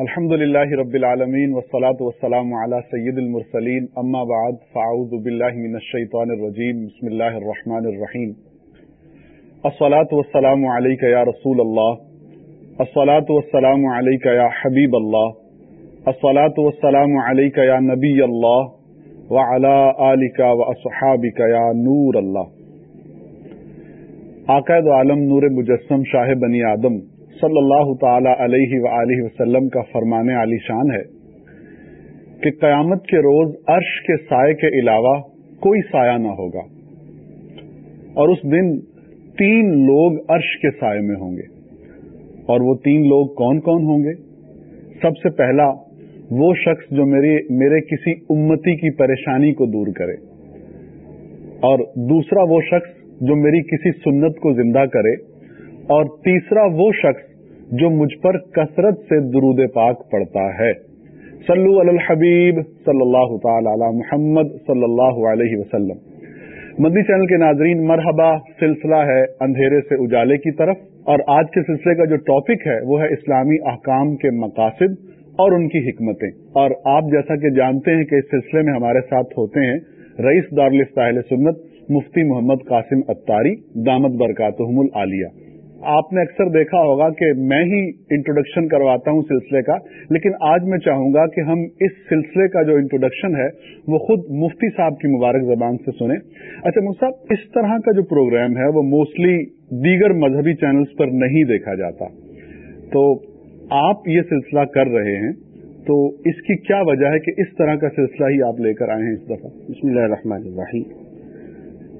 الحمد للہ رب العالمین والصلاة والسلام على سید المرسلین. اما بعد، فاعوذ باللہ من الشیطان الرجیم. بسم اللہ الرحمن الرحیم. الصلاة والسلام علیک یا رسول اللہ. الصلاة والسلام علیک یا حبیب اللہ. الصلاة والسلام علیک یا نبی اللہ. وعلى آلک واصحابک یا نور اللہ. عقائد عالم نور مجسم شاہ بنی آدم. صلی اللہ تعالی علیہ وآلہ وسلم کا فرمان علی شان ہے کہ قیامت کے روز عرش کے سائے کے علاوہ کوئی سایہ نہ ہوگا اور اس دن تین لوگ عرش کے سائے میں ہوں گے۔ اور وہ تین لوگ کون کون ہوں گے؟ سب سے پہلا وہ شخص جو میری، میرے کسی امتی کی پریشانی کو دور کرے۔ اور دوسرا وہ شخص جو میری کسی سنت کو زندہ کرے۔ اور تیسرا وہ شخص جو مجھ پر کثرت سے درود پاک پڑتا ہے۔ صلو علی الحبیب صلی اللہ تعالی علی محمد صلی اللہ علیہ وسلم۔ مدی چینل کے ناظرین، مرحبا، سلسلہ ہے اندھیرے سے اجالے کی طرف۔ اور آج کے سلسلے کا جو ٹاپک ہے، وہ ہے اسلامی احکام کے مقاصد اور ان کی حکمتیں۔ اور آپ جیسا کہ جانتے ہیں کہ اس سلسلے میں ہمارے ساتھ ہوتے ہیں رئیس دارالفتاحل سنت مفتی محمد قاسم اتاری دامت برکاتہم العالیہ۔ آپ نے اکثر دیکھا ہوگا کہ میں ہی انٹروڈکشن کرواتا ہوں سلسلے کا، لیکن آج میں چاہوں گا کہ ہم اس سلسلے کا جو انٹروڈکشن ہے، وہ خود مفتی صاحب کی مبارک زبان سے سنیں۔ اچھا مفتی صاحب، اس طرح کا جو پروگرام ہے، وہ موسٹلی دیگر مذہبی چینلز پر نہیں دیکھا جاتا۔ تو آپ یہ سلسلہ کر رہے ہیں، تو اس کی کیا وجہ ہے کہ اس طرح کا سلسلہ ہی آپ لے کر آئے ہیں اس دفعہ؟ بسم اللہ الرحمن الرحیم۔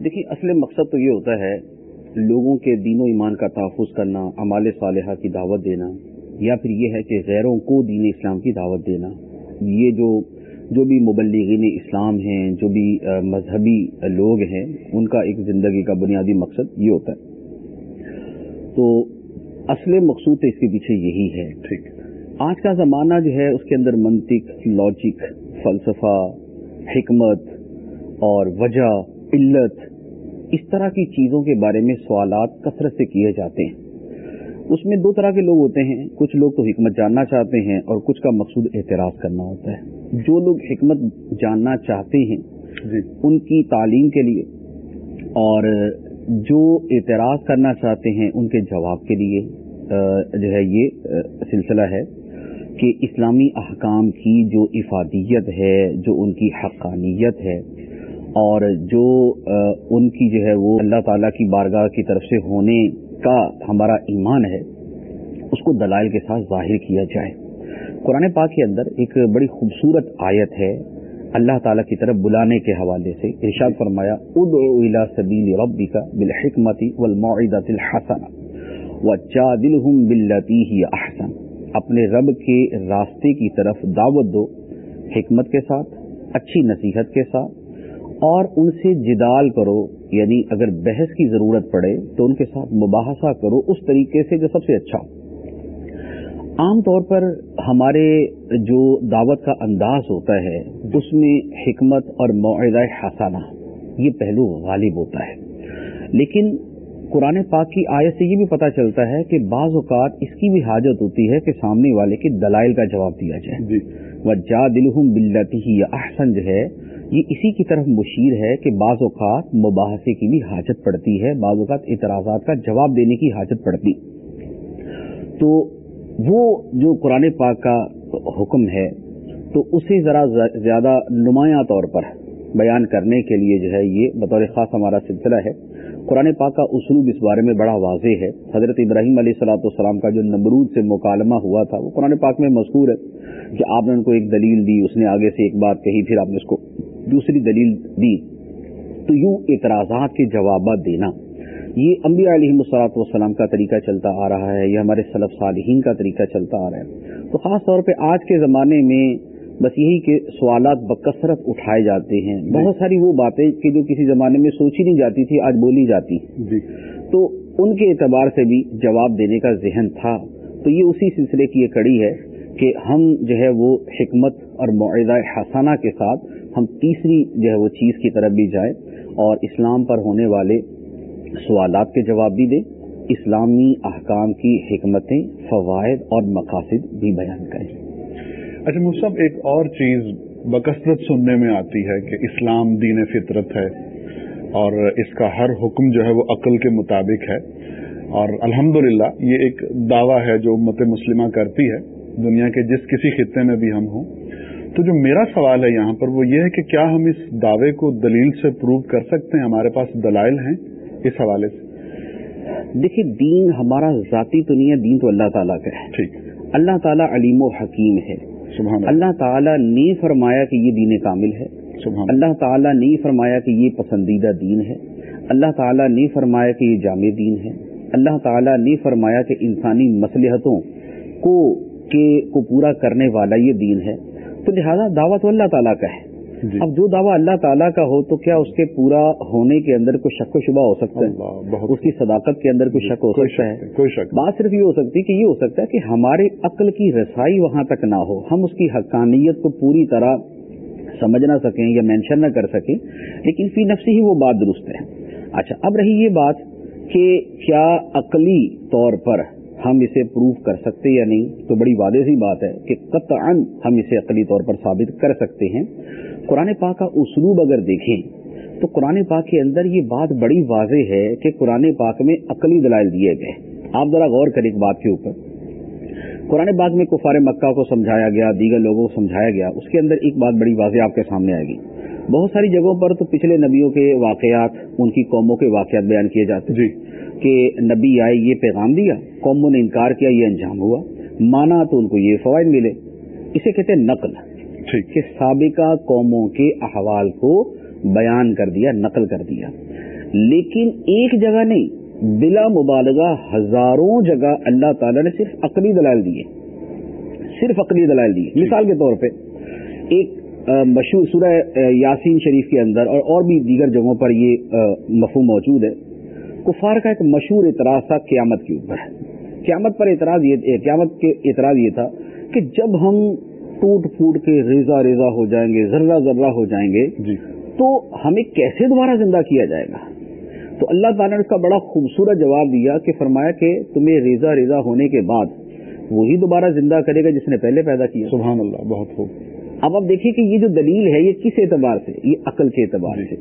دیکھیے، اصل مقصد تو یہ ہوتا ہے لوگوں کے دین و ایمان کا تحفظ کرنا امال صالحہ کی دعوت دینا یا پھر یہ ہے کہ غیروں کو دین اسلام کی دعوت دینا۔ یہ جو جو بھی مبلغین اسلام ہیں جو بھی مذہبی لوگ ہیں ان کا ایک زندگی کا بنیادی مقصد یہ ہوتا ہے۔ تو اصل مقصود اس کے پیچھے یہی ہے۔ ٹھیک۔ آج کا زمانہ جو ہے اس کے اندر منطق لاجک فلسفہ حکمت اور وجہ علت اس طرح کی چیزوں کے بارے میں سوالات کثرت سے کیے جاتے ہیں۔ اس میں دو طرح کے لوگ ہوتے ہیں۔ کچھ لوگ تو حکمت جاننا چاہتے ہیں اور کچھ کا مقصود اعتراض کرنا ہوتا ہے۔ جو لوگ حکمت جاننا چاہتے ہیں جی۔ ان کی تعلیم کے لیے اور جو اعتراض کرنا چاہتے ہیں ان کے جواب کے لیے جو ہے یہ سلسلہ ہے کہ اسلامی احکام کی جو افادیت ہے جو ان کی حقانیت ہے اور جو ان کی جو ہے وہ اللہ تعالیٰ کی بارگاہ کی طرف سے ہونے کا ہمارا ایمان ہے، اس کو دلائل کے ساتھ ظاہر کیا جائے۔ قرآن پاک کے اندر ایک بڑی خوبصورت آیت ہے، اللہ تعالیٰ کی طرف بلانے کے حوالے سے۔ ارشاد فرمایا، ادعو الى سبیل ربک بالحکمت والموعظۃ الحسنہ وجادلہم باللتی ہی احسن۔ اپنے رب کے راستے کی طرف دعوت دو، حکمت کے ساتھ، اچھی نصیحت کے ساتھ اور ان سے جدال کرو یعنی اگر بحث کی ضرورت پڑے تو ان کے ساتھ مباحثہ کرو اس طریقے سے جو سب سے اچھا۔ عام طور پر ہمارے جو دعوت کا انداز ہوتا ہے اس میں حکمت اور معاہدہ حسانہ یہ پہلو غالب ہوتا ہے۔ لیکن قرآن پاک کی آیت سے یہ بھی پتہ چلتا ہے کہ بعض اوقات اس کی بھی حاجت ہوتی ہے کہ سامنے والے کے دلائل کا جواب دیا جائے۔ جی۔ وہ جا دلحم بلتی ہی احسن جو ہے یہ اسی کی طرف مشیر ہے کہ بعض اوقات مباحثے کی بھی حاجت پڑتی ہے، بعض اوقات اعتراضات کا جواب دینے کی حاجت پڑتی۔ تو وہ جو قرآن پاک کا حکم ہے، تو اسے ذرا زیادہ نمایاں طور پر بیان کرنے کے لیے جو ہے، یہ بطور خاص ہمارا سلسلہ ہے۔ قرآن پاک کا اسلوب اس بارے میں بڑا واضح ہے۔ حضرت ابراہیم علیہ صلاح والسلام کا جو نمرود سے مکالمہ ہوا تھا، وہ قرآن پاک میں مذکور ہے کہ آپ نے ان کو ایک دلیل دی، اس نے آگے سے ایک بات کہی، پھر آپ نے اس کو دوسری دلیل دی۔ تو یوں اعتراضات کے جوابات دینا۔ یہ انبیاء علیہ مسلاط والسلام کا طریقہ چلتا آ رہا ہے یہ ہمارے صلف صالحین کا طریقہ چلتا آ رہا ہے۔ تو خاص طور پہ آج کے زمانے میں بس یہی کہ سوالات بکثرت اٹھائے جاتے ہیں۔ بہت ساری وہ باتیں کہ جو کسی زمانے میں سوچی نہیں جاتی تھی آج بولی جاتی۔ جی۔ تو ان کے اعتبار سے بھی جواب دینے کا ذہن تھا۔ تو یہ اسی سلسلے کی یہ کڑی ہے۔ کہ ہم جو ہے وہ حکمت اور معاہدہ حسانہ کے ساتھ ہم تیسری جو ہے وہ چیز کی طرف بھی جائیں اور اسلام پر ہونے والے سوالات کے جواب بھی دیں، اسلامی احکام کی حکمتیں، فوائد اور مقاصد بھی بیان کریں۔ اچھا مصحف ایک اور چیز بکثرت سننے میں آتی ہے کہ اسلام دین فطرت ہے اور اس کا ہر حکم جو ہے وہ عقل کے مطابق ہے اور الحمدللہ یہ ایک دعویٰ ہے جو امت مسلمہ کرتی ہے۔ دنیا کے جس کسی خطے میں بھی ہم ہوں۔ تو جو میرا سوال ہے یہاں پر وہ یہ ہے کہ کیا ہم اس دعوے کو دلیل سے پروو کر سکتے ہیں؟ ہمارے پاس دلائل ہیں اس حوالے سے۔ دیکھیے دین ہمارا ذاتی تو نہیں ہے دین تو اللہ تعالیٰ کا ہے۔ ٹھیک۔ اللہ تعالیٰ علیم و حکیم ہے۔ سبحان اللہ۔ تعالیٰ نے فرمایا کہ یہ دین کامل ہے۔ سبحان اللہ تعالیٰ نے فرمایا کہ یہ پسندیدہ دین ہے۔ اللہ تعالیٰ نے فرمایا کہ یہ جامع دین ہے۔ اللہ تعالیٰ نے فرمایا کہ انسانی مصلحتوں کو کے کو پورا کرنے والا یہ دین ہے۔ تو لہذا دعوت اللہ تعالیٰ کا ہے۔ جی۔ اب جو دعویٰ اللہ تعالیٰ کا ہو تو کیا اس کے پورا ہونے کے اندر کوئی شک و شبہ ہو سکتا ہے؟ اس کی صداقت کے اندر کوئی شک ہو سکتا ہے؟ کوئی شک۔ بات صرف یہ ہو سکتی ہے کہ یہ ہو سکتا ہے کہ ہمارے عقل کی رسائی وہاں تک نہ ہو۔ ہم اس کی حقانیت کو پوری طرح سمجھ نہ سکیں یا مینشن نہ کر سکیں لیکن فی نفسی ہی وہ بات درست ہے۔ اچھا اب رہی یہ بات کہ کیا عقلی طور پر ہم اسے پروف کر سکتے یا نہیں؟ تو بڑی واضح سی بات ہے کہ قطعا ہم اسے عقلی طور پر ثابت کر سکتے ہیں۔ قرآن پاک کا اسلوب اگر دیکھیں، تو قرآن پاک کے اندر یہ بات بڑی واضح ہے کہ قرآن پاک میں عقلی دلائل دیے گئے۔ آپ ذرا غور کریں ایک بات کے اوپر۔ قرآن پاک میں کفار مکہ کو سمجھایا گیا، دیگر لوگوں کو سمجھایا گیا۔ اس کے اندر ایک بات بڑی واضح آپ کے سامنے آئے گی۔ بہت ساری جگہوں پر تو پچھلے نبیوں کے واقعات، ان کی قوموں کے واقعات بیان کیے جاتے ہیں۔ جی۔ کہ نبی آئے یہ پیغام دیا قوموں نے انکار کیا یہ انجام ہوا۔ مانا تو ان کو یہ فوائد ملے۔ اسے کہتے ہیں نقل۔ کہ سابقہ قوموں کے احوال کو بیان کر دیا نقل کر دیا۔ لیکن ایک جگہ نہیں بلا مبالغہ ہزاروں جگہ اللہ تعالی نے صرف عقلی دلائل دیے۔ صرف عقلی دلائل دیے۔ مثال کے طور پہ ایک مشہور سورہ یاسین شریف کے اندر اور اور بھی دیگر جگہوں پر یہ مفہوم موجود ہے۔ کفار کا ایک مشہور اعتراض تھا قیامت کے اوپر۔ قیامت پر اعتراض یہ قیامت کے اعتراض یہ تھا کہ جب ہم ٹوٹ پھوٹ کے ریزا ریزا ہو جائیں گے ذرہ ذرہ ہو جائیں گے جی۔ تو ہمیں کیسے دوبارہ زندہ کیا جائے گا؟ تو اللہ تعالیٰ نے اس کا بڑا خوبصورت جواب دیا کہ فرمایا کہ تمہیں ریزا ریزا ہونے کے بعد وہی دوبارہ زندہ کرے گا جس نے پہلے پیدا کیا۔ سبحان اللہ بہت خوب۔ اب آپ دیکھیے کہ یہ جو دلیل ہے یہ کس اعتبار سے؟ یہ عقل کے اعتبار سے۔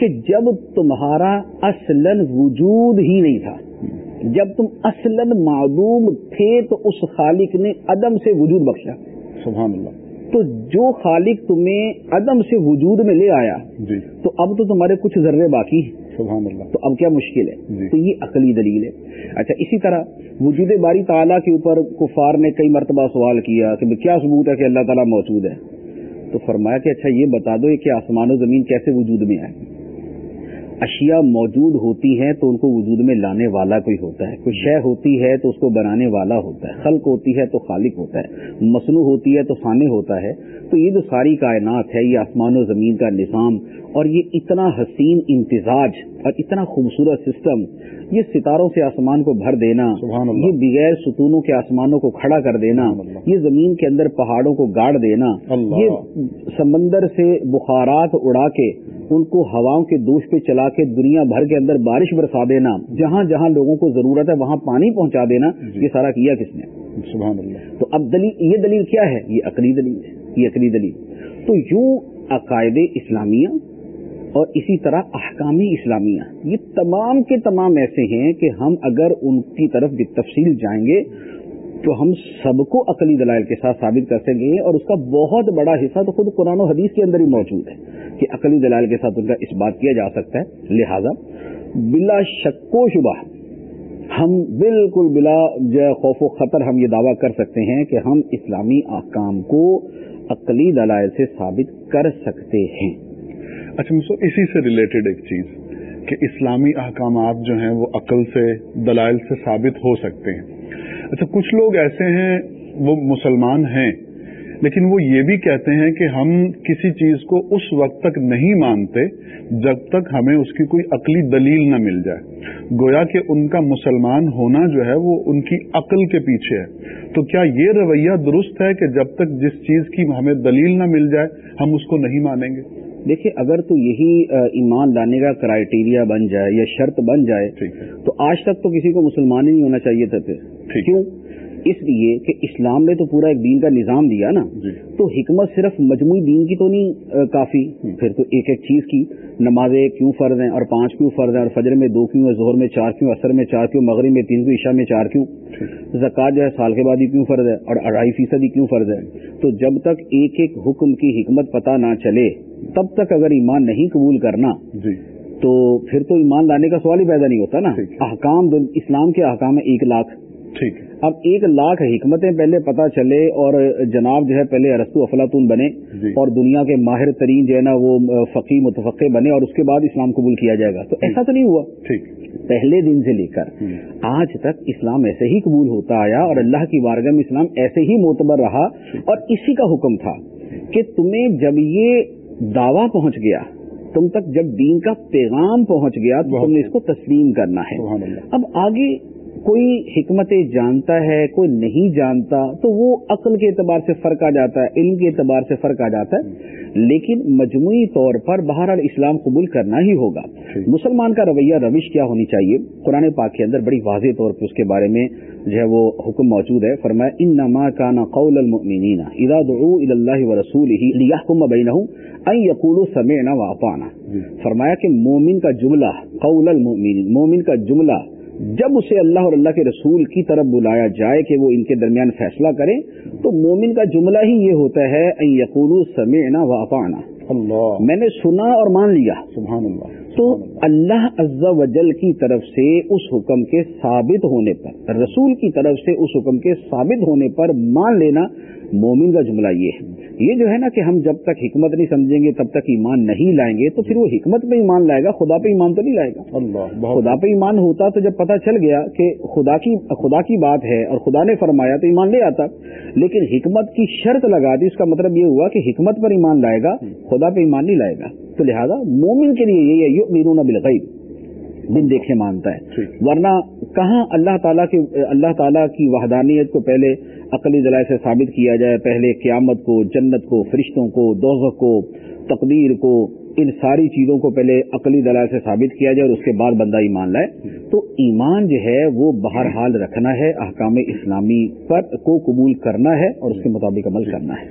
کہ جب تمہارا اصلا وجود ہی نہیں تھا جب تم اصلا معدوم تھے تو اس خالق نے عدم سے وجود بخشا۔ سبحان اللہ۔ تو جو خالق تمہیں عدم سے وجود میں لے آیا جی۔ تو اب تو تمہارے کچھ ذرے باقی ہیں۔ سبحان اللہ۔ تو اب کیا مشکل ہے؟ جی۔ تو یہ عقلی دلیل ہے۔ اچھا اسی طرح وجود باری تعالیٰ کے اوپر کفار نے کئی مرتبہ سوال کیا کہ کیا ثبوت ہے کہ اللہ تعالیٰ موجود ہے؟ تو فرمایا کہ اچھا یہ بتا دو کہ آسمان و زمین کیسے وجود میں آئے اشیاء موجود ہوتی ہیں تو ان کو وجود میں لانے والا کوئی ہوتا ہے۔ کوئی شے ہوتی ہے تو اس کو بنانے والا ہوتا ہے۔ خلق ہوتی ہے تو خالق ہوتا ہے۔ مصنوع ہوتی ہے تو فانے ہوتا ہے۔ تو یہ جو ساری کائنات ہے، یہ آسمان و زمین کا نظام اور یہ اتنا حسین امتزاج اور اتنا خوبصورت سسٹم یہ ستاروں سے آسمان کو بھر دینا یہ بغیر ستونوں کے آسمانوں کو کھڑا کر دینا یہ زمین کے اندر پہاڑوں کو گاڑ دینا یہ سمندر سے بخارات اڑا کے ان کو ہواؤں کے دوش پہ چلا کے دنیا بھر کے اندر بارش برسا دینا جہاں جہاں لوگوں کو ضرورت ہے وہاں پانی پہنچا دینا جی۔ یہ سارا کیا کس نے؟ سبحان اللہ۔ تو اب دلیل یہ دلیل کیا ہے؟ یہ عقلی دلیل ہے یہ عقلی دلیل۔ تو یوں عقائد اسلامیہ اور اسی طرح احکامی اسلامیہ۔ یہ تمام کے تمام ایسے ہیں کہ ہم اگر ان کی طرف تفصیل جائیں گے تو ہم سب کو عقلی دلائل کے ساتھ ثابت کر سکیں گے اور اس کا بہت بڑا حصہ تو خود قرآن و حدیث کے اندر ہی موجود ہے کہ عقلی دلائل کے ساتھ ان کا اس بات کیا جا سکتا ہے۔ لہذا بلا شک و شبہ ہم بالکل بلا جو خوف و خطر ہم یہ دعویٰ کر سکتے ہیں کہ ہم اسلامی احکام کو عقلی دلائل سے ثابت کر سکتے ہیں۔ اچھا مجھے اسی سے ریلیٹڈ ایک چیز کہ اسلامی احکامات جو ہیں وہ عقل سے، دلائل سے ثابت ہو سکتے ہیں۔ اچھا کچھ لوگ ایسے ہیں، وہ مسلمان ہیں، لیکن وہ یہ بھی کہتے ہیں کہ ہم کسی چیز کو اس وقت تک نہیں مانتے جب تک ہمیں اس کی کوئی عقلی دلیل نہ مل جائے۔ گویا کہ ان کا مسلمان ہونا جو ہے وہ ان کی عقل کے پیچھے ہے۔ تو کیا یہ رویہ درست ہے کہ جب تک جس چیز کی ہمیں دلیل نہ مل جائے، ہم اس کو نہیں مانیں گے؟ دیکھیے اگر تو یہی ایمان لانے کا کرائیٹیریا بن جائے یا شرط بن جائے تو آج تک تو کسی کو مسلمان ہی نہیں ہونا چاہیے تھا پھر۔ کیوں؟ اس لیے کہ اسلام نے تو پورا ایک دین کا نظام دیا نا جی۔ تو حکمت صرف مجموعی دین کی تو نہیں کافی۔ پھر تو ایک ایک چیز کی نمازیں کیوں فرض ہیں اور پانچ کیوں فرض ہیں اور فجر میں دو کیوں زہر میں چار کیوں اثر میں چار کیوں مغرب میں تین کیوں عشاء میں چار کیوں زکوٰۃ جو ہے سال کے بعد ہی کیوں فرض ہے اور اڑائی فیصد ہی کیوں فرض ہے؟ تو جب تک ایک ایک حکم کی حکمت پتہ نہ چلے تب تک اگر ایمان نہیں قبول کرنا جی۔ تو پھر تو ایمان لانے کا سوال ہی پیدا نہیں ہوتا نا۔ احکام اسلام کے احکام ہے ایک لاکھ۔ ٹھیک اب ایک لاکھ حکمتیں پہلے پتہ چلے اور جناب جو ہے پہلے ارستو افلاطون بنے جی۔ اور دنیا کے ماہر ترین جو ہے نا وہ فقی متفقے بنے اور اس کے بعد اسلام قبول کیا جائے گا۔ تو ایسا تو نہیں ہوا۔ ٹھیک۔ پہلے دن سے لے کر۔ آج تک اسلام ایسے ہی قبول ہوتا آیا اور اللہ کی بارگاہ میں اسلام ایسے ہی معتبر رہا۔ اور اسی کا حکم تھا کہ تمہیں جب یہ دعویٰ پہنچ گیا تم تک جب دین کا پیغام پہنچ گیا تو تم نے اس کو تسلیم کرنا ہے۔ اب آگے کوئی حکمتیں جانتا ہے کوئی نہیں جانتا تو وہ عقل کے اعتبار سے فرق آ جاتا ہے علم کے اعتبار سے فرق آ جاتا ہے۔ لیکن مجموعی طور پر بہرحال اسلام قبول کرنا ہی ہوگا۔ مسلمان کا رویہ روش کیا ہونی چاہیے؟ قرآن پاک کے اندر بڑی واضح طور پر اس کے بارے میں جو ہے وہ حکم موجود ہے۔ فرمایا ان نما کا نا قول المؤمنین اذا دعوا الى اللہ و رسول ہی لیحکم بینہم ان یقولوا سمعنا واطعنا جی۔ فرمایا کہ مومن کا جملہ قول المؤمنین مومن کا جملہ جب اسے اللہ اور اللہ کے رسول کی طرف بلایا جائے کہ وہ ان کے درمیان فیصلہ کریں تو مومن کا جملہ ہی یہ ہوتا ہے ان یقولوا سمعنا واطعنا اللہ۔ میں نے سنا اور مان لیا۔ سبحان اللہ۔ تو اللہ عز و جل کی طرف سے اس حکم کے ثابت ہونے پر رسول کی طرف سے اس حکم کے ثابت ہونے پر مان لینا مومن کا جملہ یہ ہے۔ یہ جو ہے نا کہ ہم جب تک حکمت نہیں سمجھیں گے تب تک ایمان نہیں لائیں گے تو پھر وہ حکمت پہ ایمان لائے گا خدا پہ ایمان تو نہیں لائے گا۔ اللہ خدا پہ ایمان ہوتا تو جب پتہ چل گیا کہ خدا کی خدا کی بات ہے اور خدا نے فرمایا تو ایمان لے آتا۔ لیکن حکمت کی شرط لگا دی اس کا مطلب یہ ہوا کہ حکمت پر ایمان لائے گا خدا پہ ایمان نہیں لائے گا۔ تو لہذا مومن کے لیے یہی ہے یؤمنون بالغیب دن دیکھے مانتا ہے. ورنہ کہاں اللہ تعالیٰ کی اللہ تعالیٰ کی وحدانیت کو پہلے عقلی ذرائع سے ثابت کیا جائے پہلے قیامت کو جنت کو فرشتوں کو دوزخ کو تقدیر کو ان ساری چیزوں کو پہلے عقلی دلائل سے ثابت کیا جائے اور اس کے بعد بندہ ایمان لائے. تو ایمان جو ہے وہ بہرحال رکھنا ہے احکام اسلامی پر کو قبول کرنا ہے اور اس کے مطابق عمل کرنا ہے.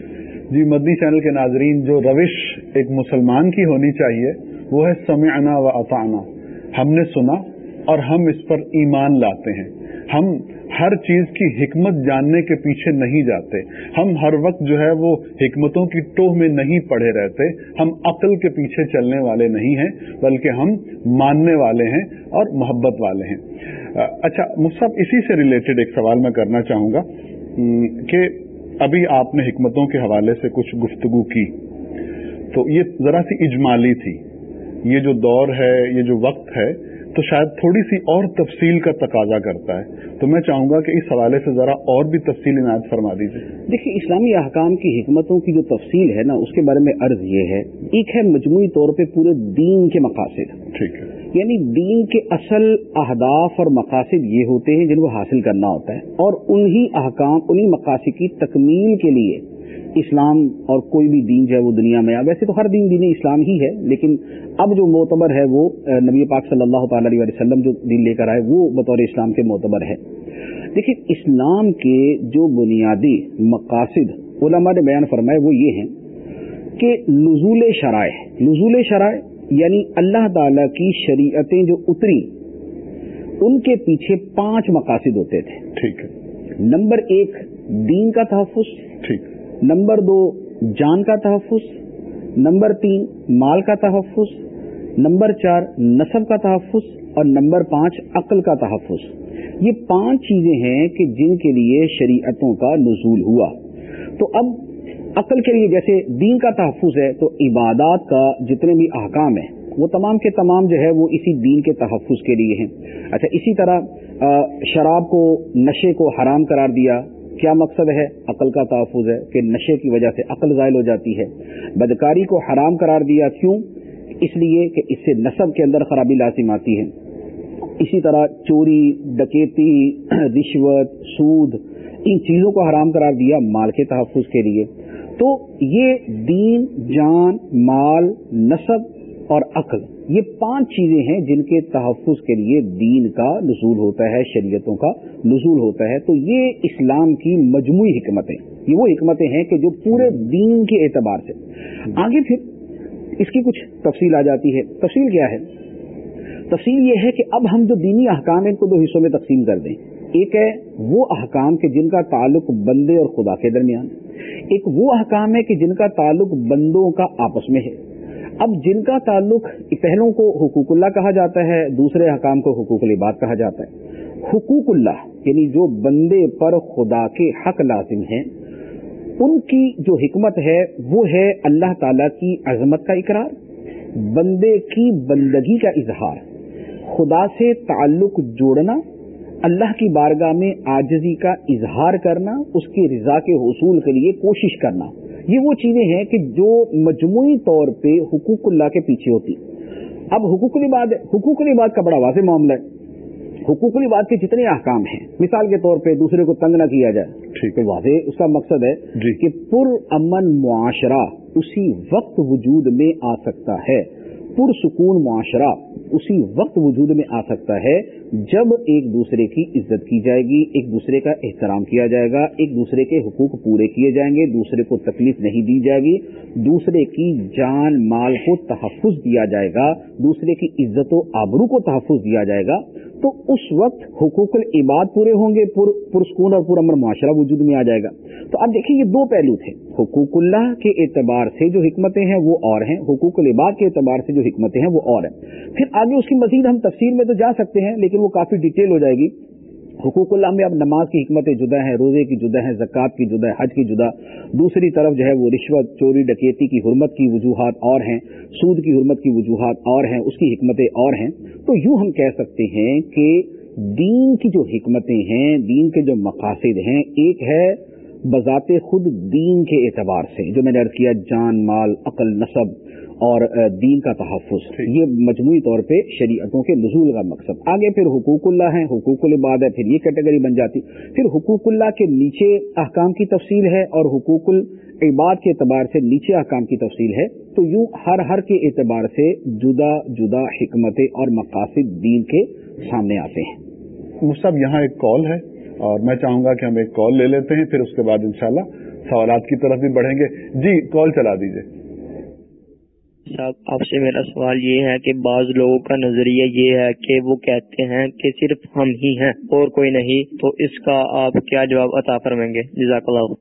جی مدنی چینل کے ناظرین جو روش ایک مسلمان کی ہونی چاہیے وہ ہے سمعنا و اطعنا۔ ہم نے سنا اور ہم اس پر ایمان لاتے ہیں۔ ہم ہر چیز کی حکمت جاننے کے پیچھے نہیں جاتے۔ ہم ہر وقت جو ہے وہ حکمتوں کی ٹوہ میں نہیں پڑے رہتے۔ ہم عقل کے پیچھے چلنے والے نہیں ہیں، بلکہ ہم ماننے والے ہیں اور محبت والے ہیں۔ اچھا مصحف اسی سے ریلیٹڈ ایک سوال میں کرنا چاہوں گا کہ ابھی آپ نے حکمتوں کے حوالے سے کچھ گفتگو کی۔ تو یہ ذرا سی اجمالی تھی۔ یہ جو دور ہے یہ جو وقت ہے تو شاید تھوڑی سی اور تفصیل کا تقاضا کرتا ہے۔ تو میں چاہوں گا کہ اس حوالے سے ذرا اور بھی تفصیل عنایت فرما دیجیے دیکھیے اسلامی احکام کی حکمتوں کی جو تفصیل ہے نا اس کے بارے میں عرض یہ ہے۔ ایک ہے مجموعی طور پہ پورے دین کے مقاصد۔ ٹھیک ہے۔ یعنی دین کے اصل اہداف اور مقاصد یہ ہوتے ہیں جن کو حاصل کرنا ہوتا ہے اور انہی احکام انہی مقاصد کی تکمیل کے لیے اسلام اور کوئی بھی دین جو ہے وہ دنیا میں ویسے تو ہر دین دین اسلام ہی ہے لیکن اب جو معتبر ہے وہ نبی پاک صلی اللہ تعالی علیہ وسلم جو دین لے کر آئے وہ بطور اسلام کے معتبر ہے۔ دیکھیے اسلام کے جو بنیادی مقاصد علماء نے بیان فرمائے وہ یہ ہیں کہ نزول شرائع نزول شرائع یعنی اللہ تعالی کی شریعتیں جو اتری ان کے پیچھے پانچ مقاصد ہوتے تھے۔ ٹھیک ہے۔ نمبر ایک دین کا تحفظ۔ ٹھیک۔ نمبر دو، جان کا تحفظ، نمبر تین، مال کا تحفظ، نمبر چار نصب کا تحفظ، اور نمبر پانچ، عقل کا تحفظ۔ یہ پانچ چیزیں ہیں کہ جن کے لیے شریعتوں کا نزول ہوا۔ تو اب عقل کے لیے جیسے دین کا تحفظ ہے، تو عبادات کا جتنے بھی احکام ہیں، وہ تمام کے تمام جو ہے وہ اسی دین کے تحفظ کے لیے ہیں۔ اچھا اسی طرح شراب کو، نشے کو حرام قرار دیا کیا مقصد ہے؟ عقل کا تحفظ ہے کہ نشے کی وجہ سے عقل ضائل ہو جاتی ہے۔ بدکاری کو حرام قرار دیا کیوں؟ اس لیے کہ اس سے نصب کے اندر خرابی لازم آتی ہے۔ اسی طرح چوری، ڈکیتی، رشوت، سود، ان چیزوں کو حرام قرار دیا مال کے تحفظ کے لیے۔ تو یہ دین، جان، مال نصب اور عقل۔ یہ پانچ چیزیں ہیں جن کے تحفظ کے لیے دین کا نزول ہوتا ہے، شریعتوں کا نزول ہوتا ہے۔ تو یہ اسلام کی مجموعی حکمتیں۔ یہ وہ حکمتیں ہیں کہ جو پورے دین کے اعتبار سے۔ آگے پھر اس کی کچھ تفصیل آ جاتی ہے۔ تفصیل کیا ہے؟ تفصیل یہ ہے کہ اب ہم جو دینی احکام ہیں، ان کو دو حصوں میں تقسیم کر دیں۔ ایک ہے وہ احکام کہ جن کا تعلق بندے اور خدا کے درمیان۔ ایک وہ احکام ہے کہ جن کا تعلق بندوں کا آپس میں ہے۔ اب جن کا تعلق پہلوں کو حقوق اللہ کہا جاتا ہے، دوسرے حکام کو حقوق العباد کہا جاتا ہے۔ حقوق اللہ یعنی جو بندے پر خدا کے حق لازم ہیں، ان کی جو حکمت ہے، وہ ہے اللہ تعالی کی عظمت کا اقرار، بندے کی بندگی کا اظہار۔ خدا سے تعلق جوڑنا، اللہ کی بارگاہ میں آجزی کا اظہار کرنا، اس کی رضا کے حصول کے لیے کوشش کرنا۔ یہ وہ چیزیں ہیں کہ جو مجموعی طور پہ حقوق اللہ کے پیچھے ہوتی اب حقوق العباد حقوق العباد کا بڑا واضح معاملہ ہے۔ حقوق العباد کے جتنے احکام ہیں مثال کے طور پہ دوسرے کو تنگ نہ کیا جائے۔ ٹھیک۔ ہے واضح اس کا مقصد ہے جی۔ کہ پر امن معاشرہ اسی وقت وجود میں آ سکتا ہے۔ پرسکون معاشرہ اسی وقت وجود میں آ سکتا ہے جب ایک دوسرے کی عزت کی جائے گی، ایک دوسرے کا احترام کیا جائے گا، ایک دوسرے کے حقوق پورے کیے جائیں گے، دوسرے کو تکلیف نہیں دی جائے گی، دوسرے کی جان، مال کو تحفظ دیا جائے گا، دوسرے کی عزت و آبرو کو تحفظ دیا جائے گا، تو اس وقت حقوق العباد پورے ہوں گے پرسکون اور پرامن معاشرہ وجود میں آ جائے گا۔ تو اب دیکھیں یہ دو پہلو تھے۔ حقوق اللہ کے اعتبار سے جو حکمتیں ہیں وہ اور ہیں، حقوق العباد کے اعتبار سے جو حکمتیں ہیں وہ اور ہیں۔ پھر آگے اس کی مزید ہم تفسیر میں تو جا سکتے ہیں، لیکن وہ کافی ڈیٹیل ہو جائے گی۔ حقوق اللہ میں اب نماز کی حکمتیں جدا ہیں، روزے کی جدا ہیں، زکوٰۃ کی جدا ہے حج کی جدا دوسری طرف جو ہے وہ رشوت، چوری، ڈکیتی کی حرمت کی وجوہات اور ہیں، سود کی حرمت کی وجوہات اور ہیں، اس کی حکمتیں اور ہیں۔ تو یوں ہم کہہ سکتے ہیں کہ دین کی جو حکمتیں ہیں، دین کے جو مقاصد ہیں، ایک ہے بذات خود دین کے اعتبار سے، جو میں نے کیا، جان، مال، عقل، نصب۔ اور دین کا تحفظ. یہ مجموعی طور پہ شریعتوں کے نزول کا مقصد. آگے پھر حقوق اللہ ہیں حقوق العباد ہے پھر یہ کیٹیگری بن جاتی. پھر حقوق اللہ کے نیچے احکام کی تفصیل ہے اور حقوق العباد کے اعتبار سے نیچے احکام کی تفصیل ہے. تو یوں ہر ہر کے اعتبار سے جدا جدا حکمتیں اور مقاصد دین کے سامنے آتے ہیں. مصحب یہاں ایک کال ہے اور میں چاہوں گا کہ ہم ایک کال لے لیتے ہیں پھر اس کے بعد انشاءاللہ سوالات کی طرف بھی بڑھیں گے. جی کال چلا دیجیے صاحب، آپ سے میرا سوال یہ ہے کہ بعض لوگوں کا نظریہ یہ ہے کہ وہ کہتے ہیں کہ صرف ہم ہی ہیں، اور کوئی نہیں۔ تو اس کا آپ کیا جواب عطا فرمائیں گے؟ جزاک اللہ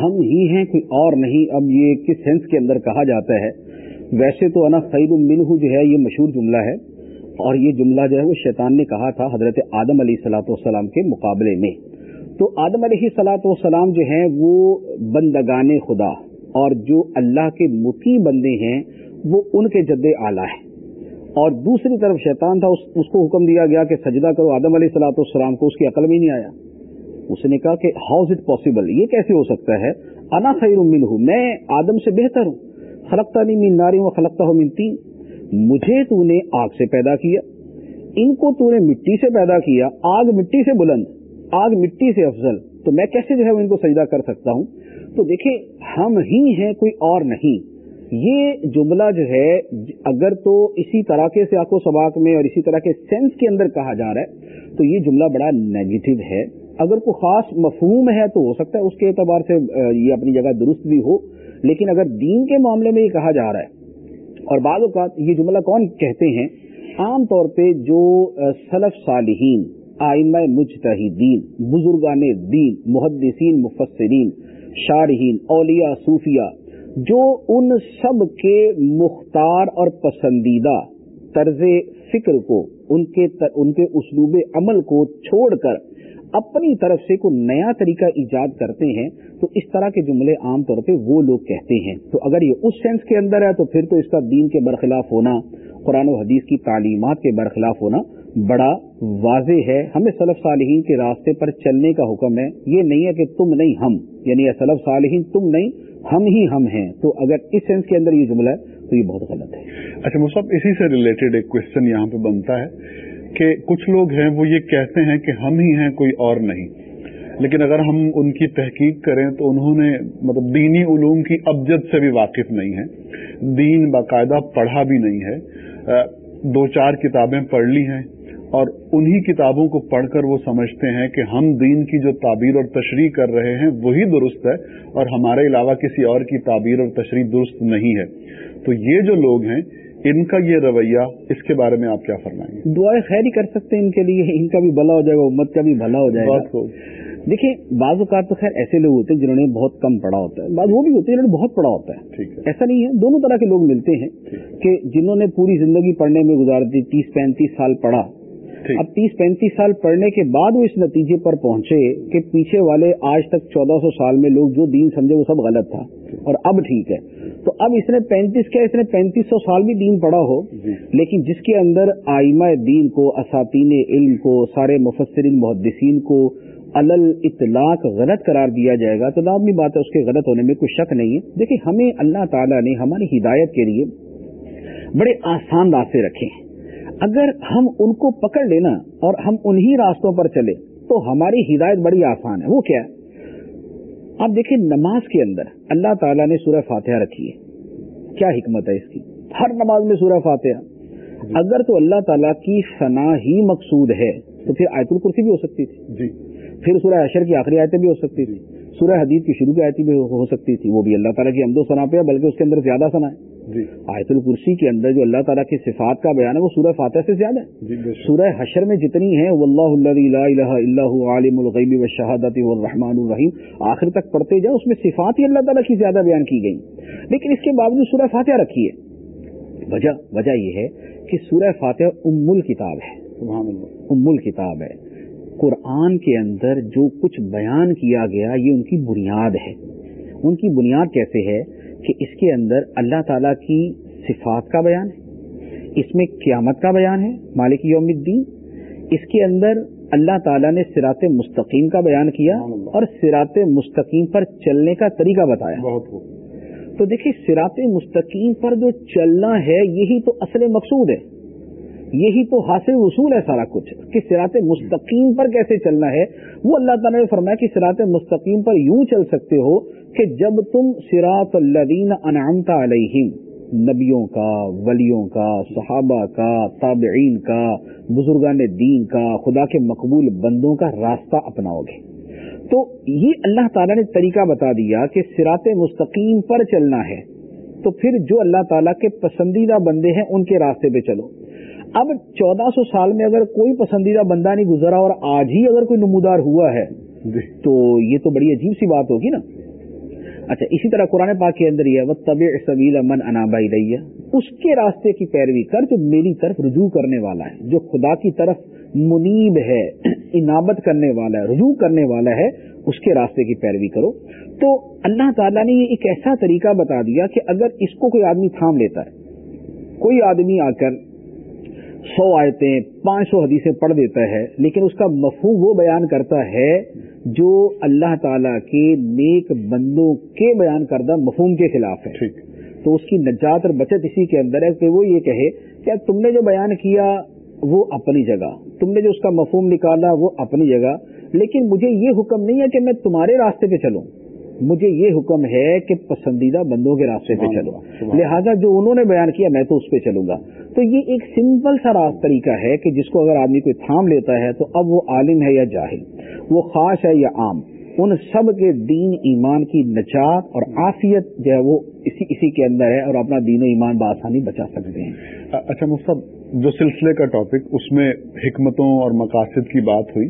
ہم ہی ہیں کوئی اور نہیں؟ اب یہ کس سینس کے اندر کہا جاتا ہے؟ ویسے تو انا خیر المنہ جو ہے، یہ مشہور جملہ ہے، اور یہ جملہ جو ہے، وہ شیطان نے کہا تھا حضرت آدم علیہ سلاۃ والسلام کے مقابلے میں۔ تو آدم علیہ سلاۃ والسلام جو ہیں، وہ بندگان خدا اور جو اللہ کے متی بندے ہیں وہ ان کے جد اعلیٰ ہیں۔ اور دوسری طرف شیطان تھا اس, اس کو حکم دیا گیا کہ سجدہ کرو۔ آدم علیہ سلاۃ والسلام کو اس کی عقل میں نہیں آیا۔ اس نے کہا کہ ہاؤ از اٹ پاسبل یہ کیسے ہو سکتا ہے؟ انا خیر من ہوں میں آدم سے بہتر ہوں۔ خلقتا نہیں من ناری ہوں خلقتا ہوں من تین۔ مجھے تو نے آگ سے پیدا کیا ان کو تو نے مٹی سے پیدا کیا۔ آگ مٹی سے بلند آگ مٹی سے افضل۔ تو میں کیسے جو ہے ان کو سجدہ کر سکتا ہوں؟ تو دیکھیں ہم ہی ہیں کوئی اور نہیں۔ یہ جملہ جو ہے، اگر تو اسی طرح کے سیاق و سباق میں اور اسی طرح کے سینس کے اندر کہا جا رہا ہے، تو یہ جملہ بڑا نیگیٹو ہے۔ اگر کوئی خاص مفہوم ہے تو ہو سکتا ہے اس کے اعتبار سے یہ اپنی جگہ درست بھی ہو۔ لیکن اگر دین کے معاملے میں یہ کہا جا رہا ہے، اور بعض اوقات یہ جملہ کون کہتے ہیں؟ عام طور پہ جو سلف صالحین، آئمہ مجتہدین، بزرگان دین، محدثین، مفسرین شارحین، اولیاء صوفیہ جو ان سب کے مختار اور پسندیدہ طرز فکر کو، ان کے ان کے اسلوب عمل کو چھوڑ کر اپنی طرف سے کوئی نیا طریقہ ایجاد کرتے ہیں، تو اس طرح کے جملے عام طور پہ وہ لوگ کہتے ہیں۔ تو اگر یہ اس سینس کے اندر ہے، تو پھر تو اس کا دین کے برخلاف ہونا، قرآن و حدیث کی تعلیمات کے برخلاف ہونا بڑا واضح ہے۔ ہمیں سلف صالحین کے راستے پر چلنے کا حکم ہے۔ یہ نہیں ہے کہ تم نہیں ہم یعنی سلف صالحین، تم نہیں، ہم ہی ہم ہیں۔ تو اگر اس سینس کے اندر یہ جملہ ہے تو یہ بہت غلط ہے۔ اچھا مصحف اسی سے ریلیٹڈ ایک کوشچن یہاں پہ بنتا ہے کہ کچھ لوگ ہیں، وہ یہ کہتے ہیں کہ ہم ہی ہیں، کوئی اور نہیں۔ لیکن اگر ہم ان کی تحقیق کریں تو انہوں نے مطلب دینی علوم کی ابجد سے بھی واقف نہیں ہے دین باقاعدہ پڑھا بھی نہیں ہے۔ دو چار کتابیں پڑھ لی ہیں۔ اور انہی کتابوں کو پڑھ کر وہ سمجھتے ہیں کہ ہم دین کی جو تعبیر اور تشریح کر رہے ہیں وہی درست ہے اور ہمارے علاوہ کسی اور کی تعبیر اور تشریح درست نہیں ہے۔ تو یہ جو لوگ ہیں ان کا یہ رویہ اس کے بارے میں آپ کیا فرمائیں گے؟ دعائیں خیر ہی کر سکتے ہیں ان کے لیے۔ ان کا بھی بھلا ہو جائے گا امت کا بھی بھلا ہو جائے گا۔ دیکھیں بعض اوقات تو خیر ایسے لوگ ہوتے ہیں جنہوں نے بہت کم پڑھا ہوتا ہے۔ بعض وہ بھی ہوتے ہیں جنہوں نے بہت پڑھا ہوتا ہے۔ ایسا نہیں ہے دونوں طرح کے لوگ ملتے ہیں کہ جنہوں نے پوری زندگی پڑھنے میں گزار دی تیس پینتیس سال پڑھا اب تیس پینتیس سال پڑھنے کے بعد وہ اس نتیجے پر پہنچے کہ پیچھے والے آج تک چودہ سو سال میں لوگ جو دین سمجھے وہ سب غلط تھا۔ اور اب ٹھیک ہے۔ تو اب اس نے پینتیس کیا اس نے پینتیس سو سال بھی دین پڑھا ہو۔ جی۔ لیکن جس کے اندر آئمہ دین کو اساتین علم کو سارے مفسرین محدثین کو الل اطلاق غلط قرار دیا جائے گا تو لازمی بات ہے اس کے غلط ہونے میں کوئی شک نہیں ہے۔ دیکھیں ہمیں اللہ تعالیٰ نے ہماری ہدایت کے لیے بڑے آسان راستے رکھے ہیں۔ اگر ہم ان کو پکڑ لینا اور ہم انہی راستوں پر چلے تو ہماری ہدایت بڑی آسان ہے۔ وہ کیا ہے؟ آپ دیکھیں نماز کے اندر اللہ تعالیٰ نے سورہ فاتحہ رکھی ہے۔ کیا حکمت ہے اس کی؟ ہر نماز میں سورہ فاتحہ۔ اگر تو اللہ تعالیٰ کی ثنا ہی مقصود ہے تو پھر آیت الکرسی بھی ہو سکتی تھی۔ جی۔ پھر سورہ اشر کی آخری آیتیں بھی ہو سکتی تھی۔ سورہ حدیث کی شروع کی آیتیں بھی ہو سکتی تھی۔ وہ بھی اللہ تعالیٰ کی و سنا پہ بلکہ اس کے اندر زیادہ سنا ہے۔ جی۔ آیت الکرسی کے اندر جو اللہ تعالیٰ کی صفات کا بیان ہے وہ سورہ فاتح سے زیادہ ہے۔ جی سورہ حشر میں جتنی ہے وہ اللہ اللہ عالم الغیبی و شہادت الرحمٰن الرحیم۔ آخر تک پڑھتے جائے اس میں صفات ہی اللہ تعالیٰ کی زیادہ بیان کی گئی لیکن اس کے باوجود سورہ فاتحہ رکھی ہے۔ وجہ وجہ یہ ہے کہ سورہ فاتح ام الکتاب ہے۔ ام الکتاب ہے۔ قرآن کے اندر جو کچھ بیان کیا گیا یہ ان کی بنیاد ہے۔ ان کی بنیاد کیسے ہے؟ کہ اس کے اندر اللہ تعالی کی صفات کا بیان ہے اس میں قیامت کا بیان ہے مالک یوم الدین اس کے اندر اللہ تعالیٰ نے سرات مستقیم کا بیان کیا اور سرات مستقیم پر چلنے کا طریقہ بتایا۔ بہت تو دیکھیے سرات مستقیم پر جو چلنا ہے یہی تو اصل مقصود ہے۔ یہی تو حاصل وصول ہے سارا کچھ۔ کہ سرات مستقیم پر کیسے چلنا ہے وہ اللہ تعالیٰ نے فرمایا کہ سرات مستقیم پر یوں چل سکتے ہو کہ جب تم سراط الدین انعامتا علیہم نبیوں کا ولیوں کا صحابہ کا تابعین کا بزرگان دین کا خدا کے مقبول بندوں کا راستہ اپناؤ گے تو یہ اللہ تعالیٰ نے طریقہ بتا دیا کہ سرات مستقیم پر چلنا ہے۔ تو پھر جو اللہ تعالیٰ کے پسندیدہ بندے ہیں ان کے راستے پہ چلو۔ اب چودہ سو سال میں اگر کوئی پسندیدہ بندہ نہیں گزرا اور آج ہی اگر کوئی نمودار ہوا ہے جی۔ تو یہ تو بڑی عجیب سی بات ہوگی نا۔ اچھا اسی طرح قرآن پاک کے اندر یہ طب سبیل امن انابا رہی اس کے راستے کی پیروی کر جو میری طرف رجوع کرنے والا ہے، جو خدا کی طرف منیب ہے، انابت کرنے والا ہے، رجوع کرنے والا ہے، اس کے راستے کی پیروی کرو۔ تو اللہ تعالیٰ نے یہ ایک ایسا طریقہ بتا دیا کہ اگر اس کو کوئی آدمی تھام لیتا ہے، کوئی آدمی آ کر سو آیتیں، پانچ سو حدیثیں پڑھ دیتا ہے، لیکن اس کا مفہوم وہ بیان کرتا ہے جو اللہ تعالی کے نیک بندوں کے بیان کردہ مفہوم کے خلاف ہے۔ تو اس کی نجات اور بچت اسی کے اندر ہے کہ وہ یہ کہے کہ تم نے جو بیان کیا وہ اپنی جگہ تم نے جو اس کا مفہوم نکالا وہ اپنی جگہ لیکن مجھے یہ حکم نہیں ہے کہ میں تمہارے راستے پہ چلوں۔ مجھے یہ حکم ہے کہ پسندیدہ بندوں کے راستے پہ چلو۔ لہذا جو انہوں نے بیان کیا میں تو اس پہ چلوں گا۔ تو یہ ایک سمپل سا راست طریقہ ہے کہ جس کو اگر آدمی کوئی تھام لیتا ہے تو اب وہ عالم ہے یا جاہل وہ خاص ہے یا عام۔ ان سب کے دین ایمان کی نجات اور آفیت جو ہے وہ اسی اسی کے اندر ہے اور اپنا دین و ایمان بآسانی بچا سکتے ہیں۔ اچھا مصحف جو سلسلے کا ٹاپک اس میں حکمتوں اور مقاصد کی بات ہوئی۔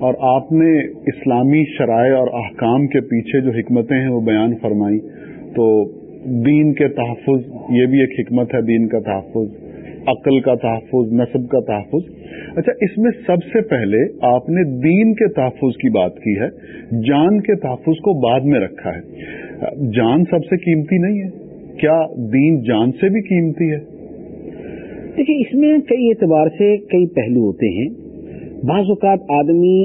اور آپ نے اسلامی شرائع اور احکام کے پیچھے جو حکمتیں ہیں وہ بیان فرمائی تو دین کے تحفظ، یہ بھی ایک حکمت ہے دین کا تحفظ، عقل کا تحفظ نصب کا تحفظ۔ اچھا اس میں سب سے پہلے آپ نے دین کے تحفظ کی بات کی ہے، جان کے تحفظ کو بعد میں رکھا ہے۔ جان سب سے قیمتی نہیں ہے، کیا دین جان سے بھی قیمتی ہے؟ دیکھیے اس میں کئی اعتبار سے کئی پہلو ہوتے ہیں۔ بعض اوقات آدمی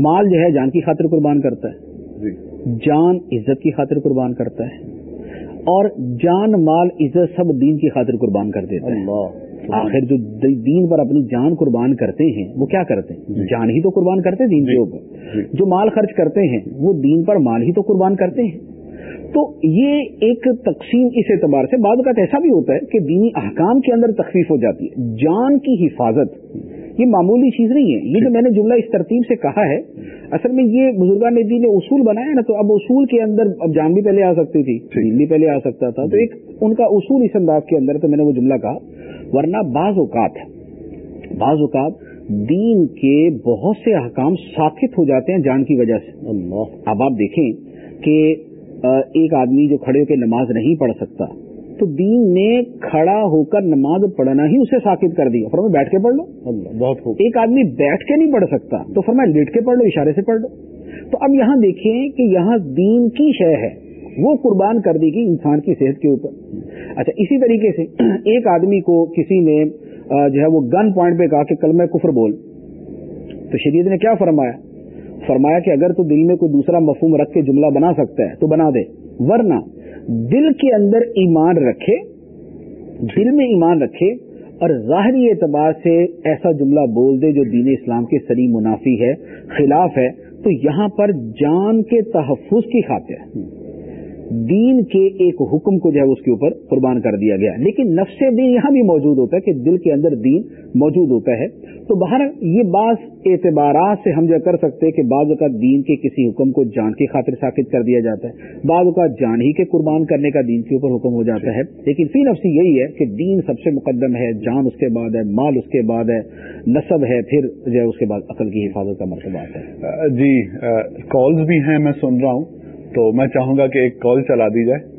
مال جو ہے جان کی خاطر قربان کرتا ہے۔ جی۔ جان عزت کی خاطر قربان کرتا ہے۔ اور جان مال عزت سب دین کی خاطر قربان کر دیتا ہے۔ آخر جو دین پر اپنی جان قربان کرتے ہیں وہ کیا کرتے ہیں؟ جی۔ جان ہی تو قربان کرتے ہیں دین کے جی۔ اوپر۔ جو مال خرچ کرتے ہیں وہ دین پر مال ہی تو قربان کرتے ہیں۔ تو یہ ایک تقسیم اس اعتبار سے بعض اوقات ایسا بھی ہوتا ہے کہ دینی احکام کے اندر تخفیف ہو جاتی ہے۔ جان کی حفاظت۔ یہ معمولی چیز نہیں ہے۔ یہ جو میں نے جملہ اس ترتیب سے کہا ہے اصل میں یہ بزرگان نے نے اصول بنایا نا تو اب اصول کے اندر اب جان بھی پہلے آ سکتی تھی بھی پہلے آ سکتا تھا۔ تو ایک ان کا اصول اس انداز کے اندر تو میں نے وہ جملہ کہا ورنہ بعض اوقات بعض اوقات دین کے بہت سے احکام ساخت ہو جاتے ہیں جان کی وجہ سے۔ اب آپ دیکھیں کہ ایک آدمی جو کھڑے ہو کے نماز نہیں پڑھ سکتا تو دین نے کھڑا ہو کر نماز پڑھنا ہی اسے ساکت کر دیا۔ فرمایا بیٹھ کے پڑھ لو۔ بہت خوب۔ ایک آدمی بیٹھ کے نہیں پڑھ سکتا تو فرمایا لیٹ کے پڑھ لو اشارے سے پڑھ لو۔ تو اب یہاں دیکھیں کہ یہاں دین کی شے ہے وہ قربان کر دی گئی انسان کی صحت کے اوپر۔ اچھا اسی طریقے سے ایک آدمی کو کسی نے جو ہے وہ گن پوائنٹ پہ کہا کہ کل میں کفر بول۔ تو شریعت نے کیا فرمایا؟ فرمایا کہ اگر تو دل میں کوئی دوسرا مفہوم رکھ کے جملہ بنا سکتا ہے تو بنا دے۔ ورنہ دل کے اندر ایمان رکھے دل میں ایمان رکھے اور ظاہری اعتبار سے ایسا جملہ بول دے جو دین اسلام کے سری منافی ہے خلاف ہے تو یہاں پر جان کے تحفظ کی خاطر۔ دین کے ایک حکم کو جو ہے اس کے اوپر قربان کر دیا گیا۔ لیکن نفس دین یہاں بھی موجود ہوتا ہے کہ دل کے اندر دین موجود ہوتا ہے۔ تو باہر یہ بعض اعتبارات سے ہم جو کر سکتے کہ بعض اوقات دین کے کسی حکم کو جان کی خاطر ثابت کر دیا جاتا ہے۔ بعض اوقات جان ہی کے قربان کرنے کا دین کے اوپر حکم ہو جاتا ہے۔ لیکن فی نفسی یہی ہے کہ دین سب سے مقدم ہے، جان اس کے بعد ہے، مال اس کے بعد ہے، نصب ہے، پھر جو ہے اس کے بعد عقل کی حفاظت کا مرتبہ ہے۔ جی کالز بھی ہیں، میں سن رہا ہوں۔ تو میں چاہوں گا کہ ایک کال چلا دی جائے۔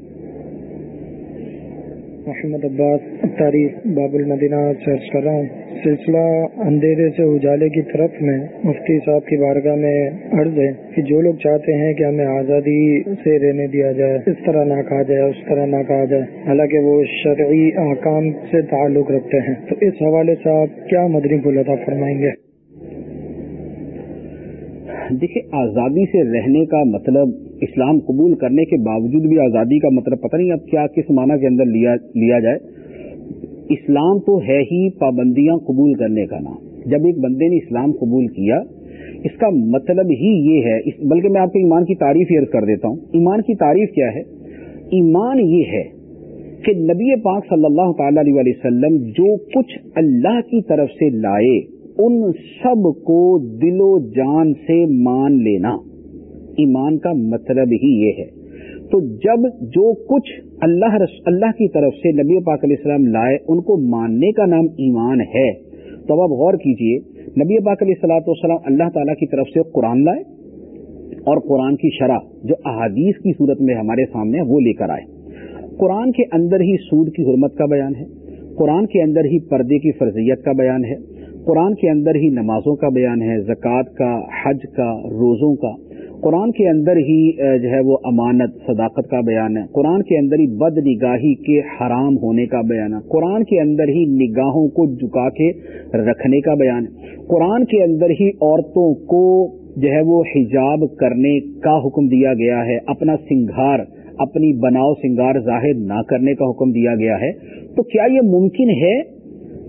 محمد عباس تاریخ باب المدینہ سرچ کر رہا ہوں سلسلہ اندھیرے سے اجالے کی طرف میں مفتی صاحب کی بارگاہ میں عرض ہے کہ جو لوگ چاہتے ہیں کہ ہمیں آزادی سے رہنے دیا جائے اس طرح نہ کہا جائے اس طرح نہ کہا جائے۔ حالانکہ وہ شرعی احکام سے تعلق رکھتے ہیں۔ تو اس حوالے سے آپ کیا مدنی کو لطا فرمائیں گے؟ دیکھیں آزادی سے رہنے کا مطلب اسلام قبول کرنے کے باوجود بھی آزادی کا مطلب پتہ نہیں اب کیا کس معنی کے اندر لیا لیا جائے۔ اسلام تو ہے ہی پابندیاں قبول کرنے کا نام۔ جب ایک بندے نے اسلام قبول کیا، اس کا مطلب ہی یہ ہے بلکہ میں آپ کو ایمان کی تعریف عرض کر دیتا ہوں۔ ایمان کی تعریف کیا ہے؟ ایمان یہ ہے کہ نبی پاک صلی اللہ تعالی علیہ وسلم جو کچھ اللہ کی طرف سے لائے، ان سب کو دل و جان سے مان لینا۔ ایمان کا مطلب ہی یہ ہے۔ تو جب جو کچھ اللہ رس، اللہ کی طرف سے نبی پاک علیہ السلام لائے، ان کو ماننے کا نام ایمان ہے۔ تو اب غور کیجیے، نبی پاک علیہ السلاۃ والسلام اللہ تعالیٰ کی طرف سے قرآن لائے اور قرآن کی شرح جو احادیث کی صورت میں ہمارے سامنے وہ لے کر آئے۔ قرآن کے اندر ہی سود کی حرمت کا بیان ہے، قرآن کے اندر ہی پردے کی فرضیت کا بیان ہے، قرآن کے اندر ہی نمازوں کا بیان ہے، زکوٰۃ کا، حج کا، روزوں کا۔ قرآن کے اندر ہی جو ہے وہ امانت، صداقت کا بیان ہے۔ قرآن کے اندر ہی بد نگاہی کے حرام ہونے کا بیان ہے۔ قرآن کے اندر ہی نگاہوں کو جھکا کے رکھنے کا بیان ہے۔ قرآن کے اندر ہی عورتوں کو جو ہے وہ حجاب کرنے کا حکم دیا گیا ہے۔ اپنا سنگھار، اپنی بناؤ سنگار ظاہر نہ کرنے کا حکم دیا گیا ہے۔ تو کیا یہ ممکن ہے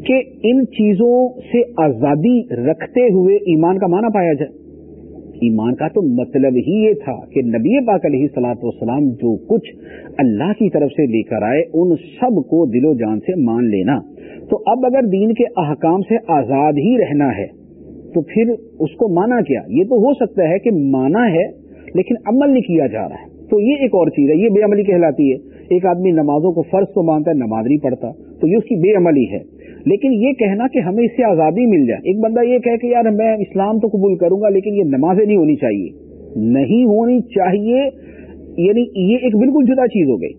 کہ ان چیزوں سے آزادی رکھتے ہوئے ایمان کا معنی پایا جائے؟ ایمان کا تو مطلب ہی یہ تھا کہ نبی پاک علیہ سلاۃ والسلام جو کچھ اللہ کی طرف سے لے کر آئے، ان سب کو دل و جان سے مان لینا۔ تو اب اگر دین کے احکام سے آزاد ہی رہنا ہے، تو پھر اس کو مانا کیا؟ یہ تو ہو سکتا ہے کہ مانا ہے، لیکن عمل نہیں کیا جا رہا ہے۔ تو یہ ایک اور چیز ہے، یہ بے عملی کہلاتی ہے۔ ایک آدمی نمازوں کو فرض تو مانتا ہے، نماز نہیں پڑھتا، تو یہ اس کی بے عملی ہے۔ لیکن یہ کہنا کہ ہمیں اس سے آزادی مل جائے۔ ایک بندہ یہ کہے کہ یار میں اسلام تو قبول کروں گا، لیکن یہ نمازیں نہیں ہونی چاہیے۔ نہیں ہونی چاہیے یعنی یہ ایک بالکل جدا چیز ہو گئی۔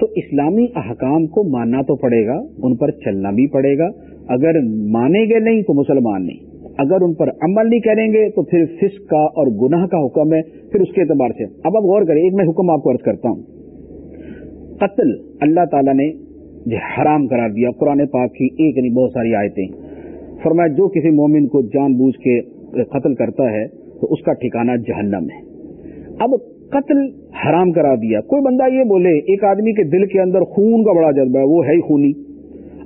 تو اسلامی احکام کو ماننا تو پڑے گا، ان پر چلنا بھی پڑے گا۔ اگر مانے گے نہیں تو مسلمان نہیں۔ اگر ان پر عمل نہیں کریں گے تو پھر فسق کا اور گناہ کا حکم ہے، پھر اس کے اعتبار سے۔ اب اب غور کریں، ایک میں حکم آپ کو عرض کرتا ہوں۔ قتل، اللہ تعالیٰ نے جی، حرام قرار دیا۔ قرآن پاک کی ایک نہیں بہت ساری آیتیں۔ فرمایا، جو کسی مومن کو جان بوجھ کے قتل کرتا ہے، تو اس کا ٹھکانہ جہنم ہے۔ اب قتل حرام کرا دیا۔ کوئی بندہ یہ بولے، ایک آدمی کے دل کے اندر خون کا بڑا جذبہ ہے، وہ ہے ہی خونی۔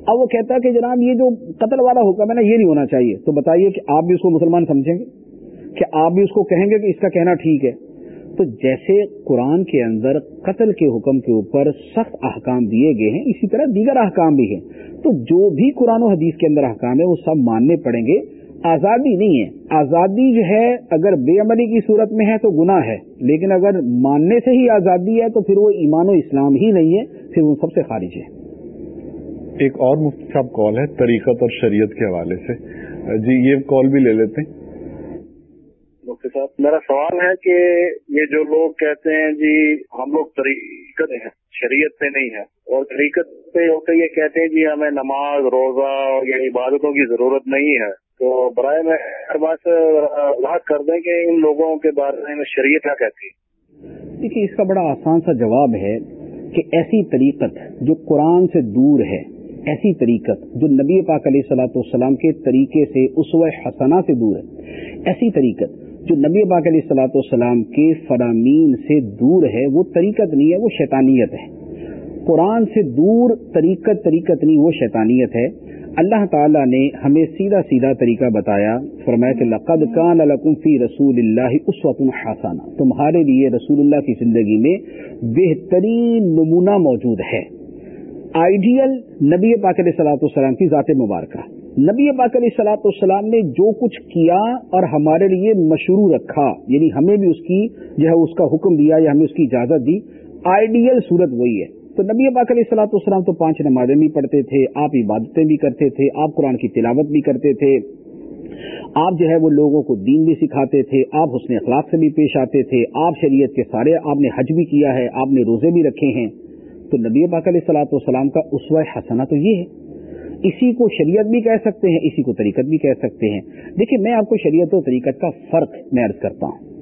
اب وہ کہتا ہے کہ جناب، یہ جو قتل والا حکم ہے نا، یہ نہیں ہونا چاہیے۔ تو بتائیے کہ آپ بھی اس کو مسلمان سمجھیں گے؟ کہ آپ بھی اس کو کہیں گے کہ اس کا کہنا ٹھیک ہے؟ تو جیسے قرآن کے اندر قتل کے حکم کے اوپر سخت احکام دیے گئے ہیں، اسی طرح دیگر احکام بھی ہیں۔ تو جو بھی قرآن و حدیث کے اندر احکام ہے وہ سب ماننے پڑیں گے۔ آزادی نہیں ہے۔ آزادی جو ہے، اگر بے عملی کی صورت میں ہے تو گناہ ہے۔ لیکن اگر ماننے سے ہی آزادی ہے، تو پھر وہ ایمان و اسلام ہی نہیں ہے، پھر وہ سب سے خارج ہے۔ ایک اور مفتی صاحب کال ہے، طریقت اور شریعت کے حوالے سے۔ جی یہ کال بھی لے لیتے ہیں۔ مفتی صاحب، میرا سوال ہے کہ یہ جو لوگ کہتے ہیں جی ہم لوگ طریقت ہیں، شریعت سے نہیں ہے اور طریقت پہ ہوتے یہ کہتے ہیں جی ہمیں نماز، روزہ اور یہ عبادتوں کی ضرورت نہیں ہے۔ تو برائے میں ہر بات وضاحت کر دیں کہ ان لوگوں کے بارے میں شریعت کیا کہتی ہے۔ دیکھیے، اس کا بڑا آسان سا جواب ہے کہ ایسی طریقت جو قرآن سے دور ہے، ایسی طریقت جو نبی پاک علیہ صلاح والسلام کے طریقے سے اسو حسنا سے دور ہے، ایسی طریقت جو نبی پاک علیہ صلاح والسلام کے فرامین سے دور ہے، وہ طریقت نہیں ہے، وہ شیطانیت ہے۔ قرآن سے دور طریقت طریقت نہیں، وہ شیطانیت ہے۔ اللہ تعالیٰ نے ہمیں سیدھا سیدھا طریقہ بتایا، فرمایا کہ لقد کان لکم فی رسول اللہ اس وقت حسانہ تمہارے لیے رسول اللہ کی زندگی میں بہترین نمونہ موجود ہے۔ آئیڈیل نبی پاک علیہ سلاۃ السلام کی ذات مبارکہ۔ نبی پاک علیہ سلاۃ السلام نے جو کچھ کیا اور ہمارے لیے مشروع رکھا یعنی ہمیں بھی اس کی جو ہے اس کا حکم دیا یا ہمیں اس کی اجازت دی، آئیڈیل صورت وہی ہے۔ تو نبی پاک علیہ السلاۃ والسلام تو پانچ نمازیں بھی پڑھتے تھے، آپ عبادتیں بھی کرتے تھے، آپ قرآن کی تلاوت بھی کرتے تھے، آپ جو ہے وہ لوگوں کو دین بھی سکھاتے تھے، آپ حسن اخلاق سے بھی پیش آتے تھے، آپ شریعت کے سارے آپ نے حج بھی کیا ہے، آپ نے روزے بھی رکھے ہیں۔ تو نبی پاک علیہ السلاۃ والسلام کا اسوہ حسنا تو یہ ہے۔ اسی کو شریعت بھی کہہ سکتے ہیں، اسی کو طریقت بھی کہہ سکتے ہیں۔ دیکھیں میں آپ کو شریعت و طریقت کا فرق میں عرض کرتا ہوں۔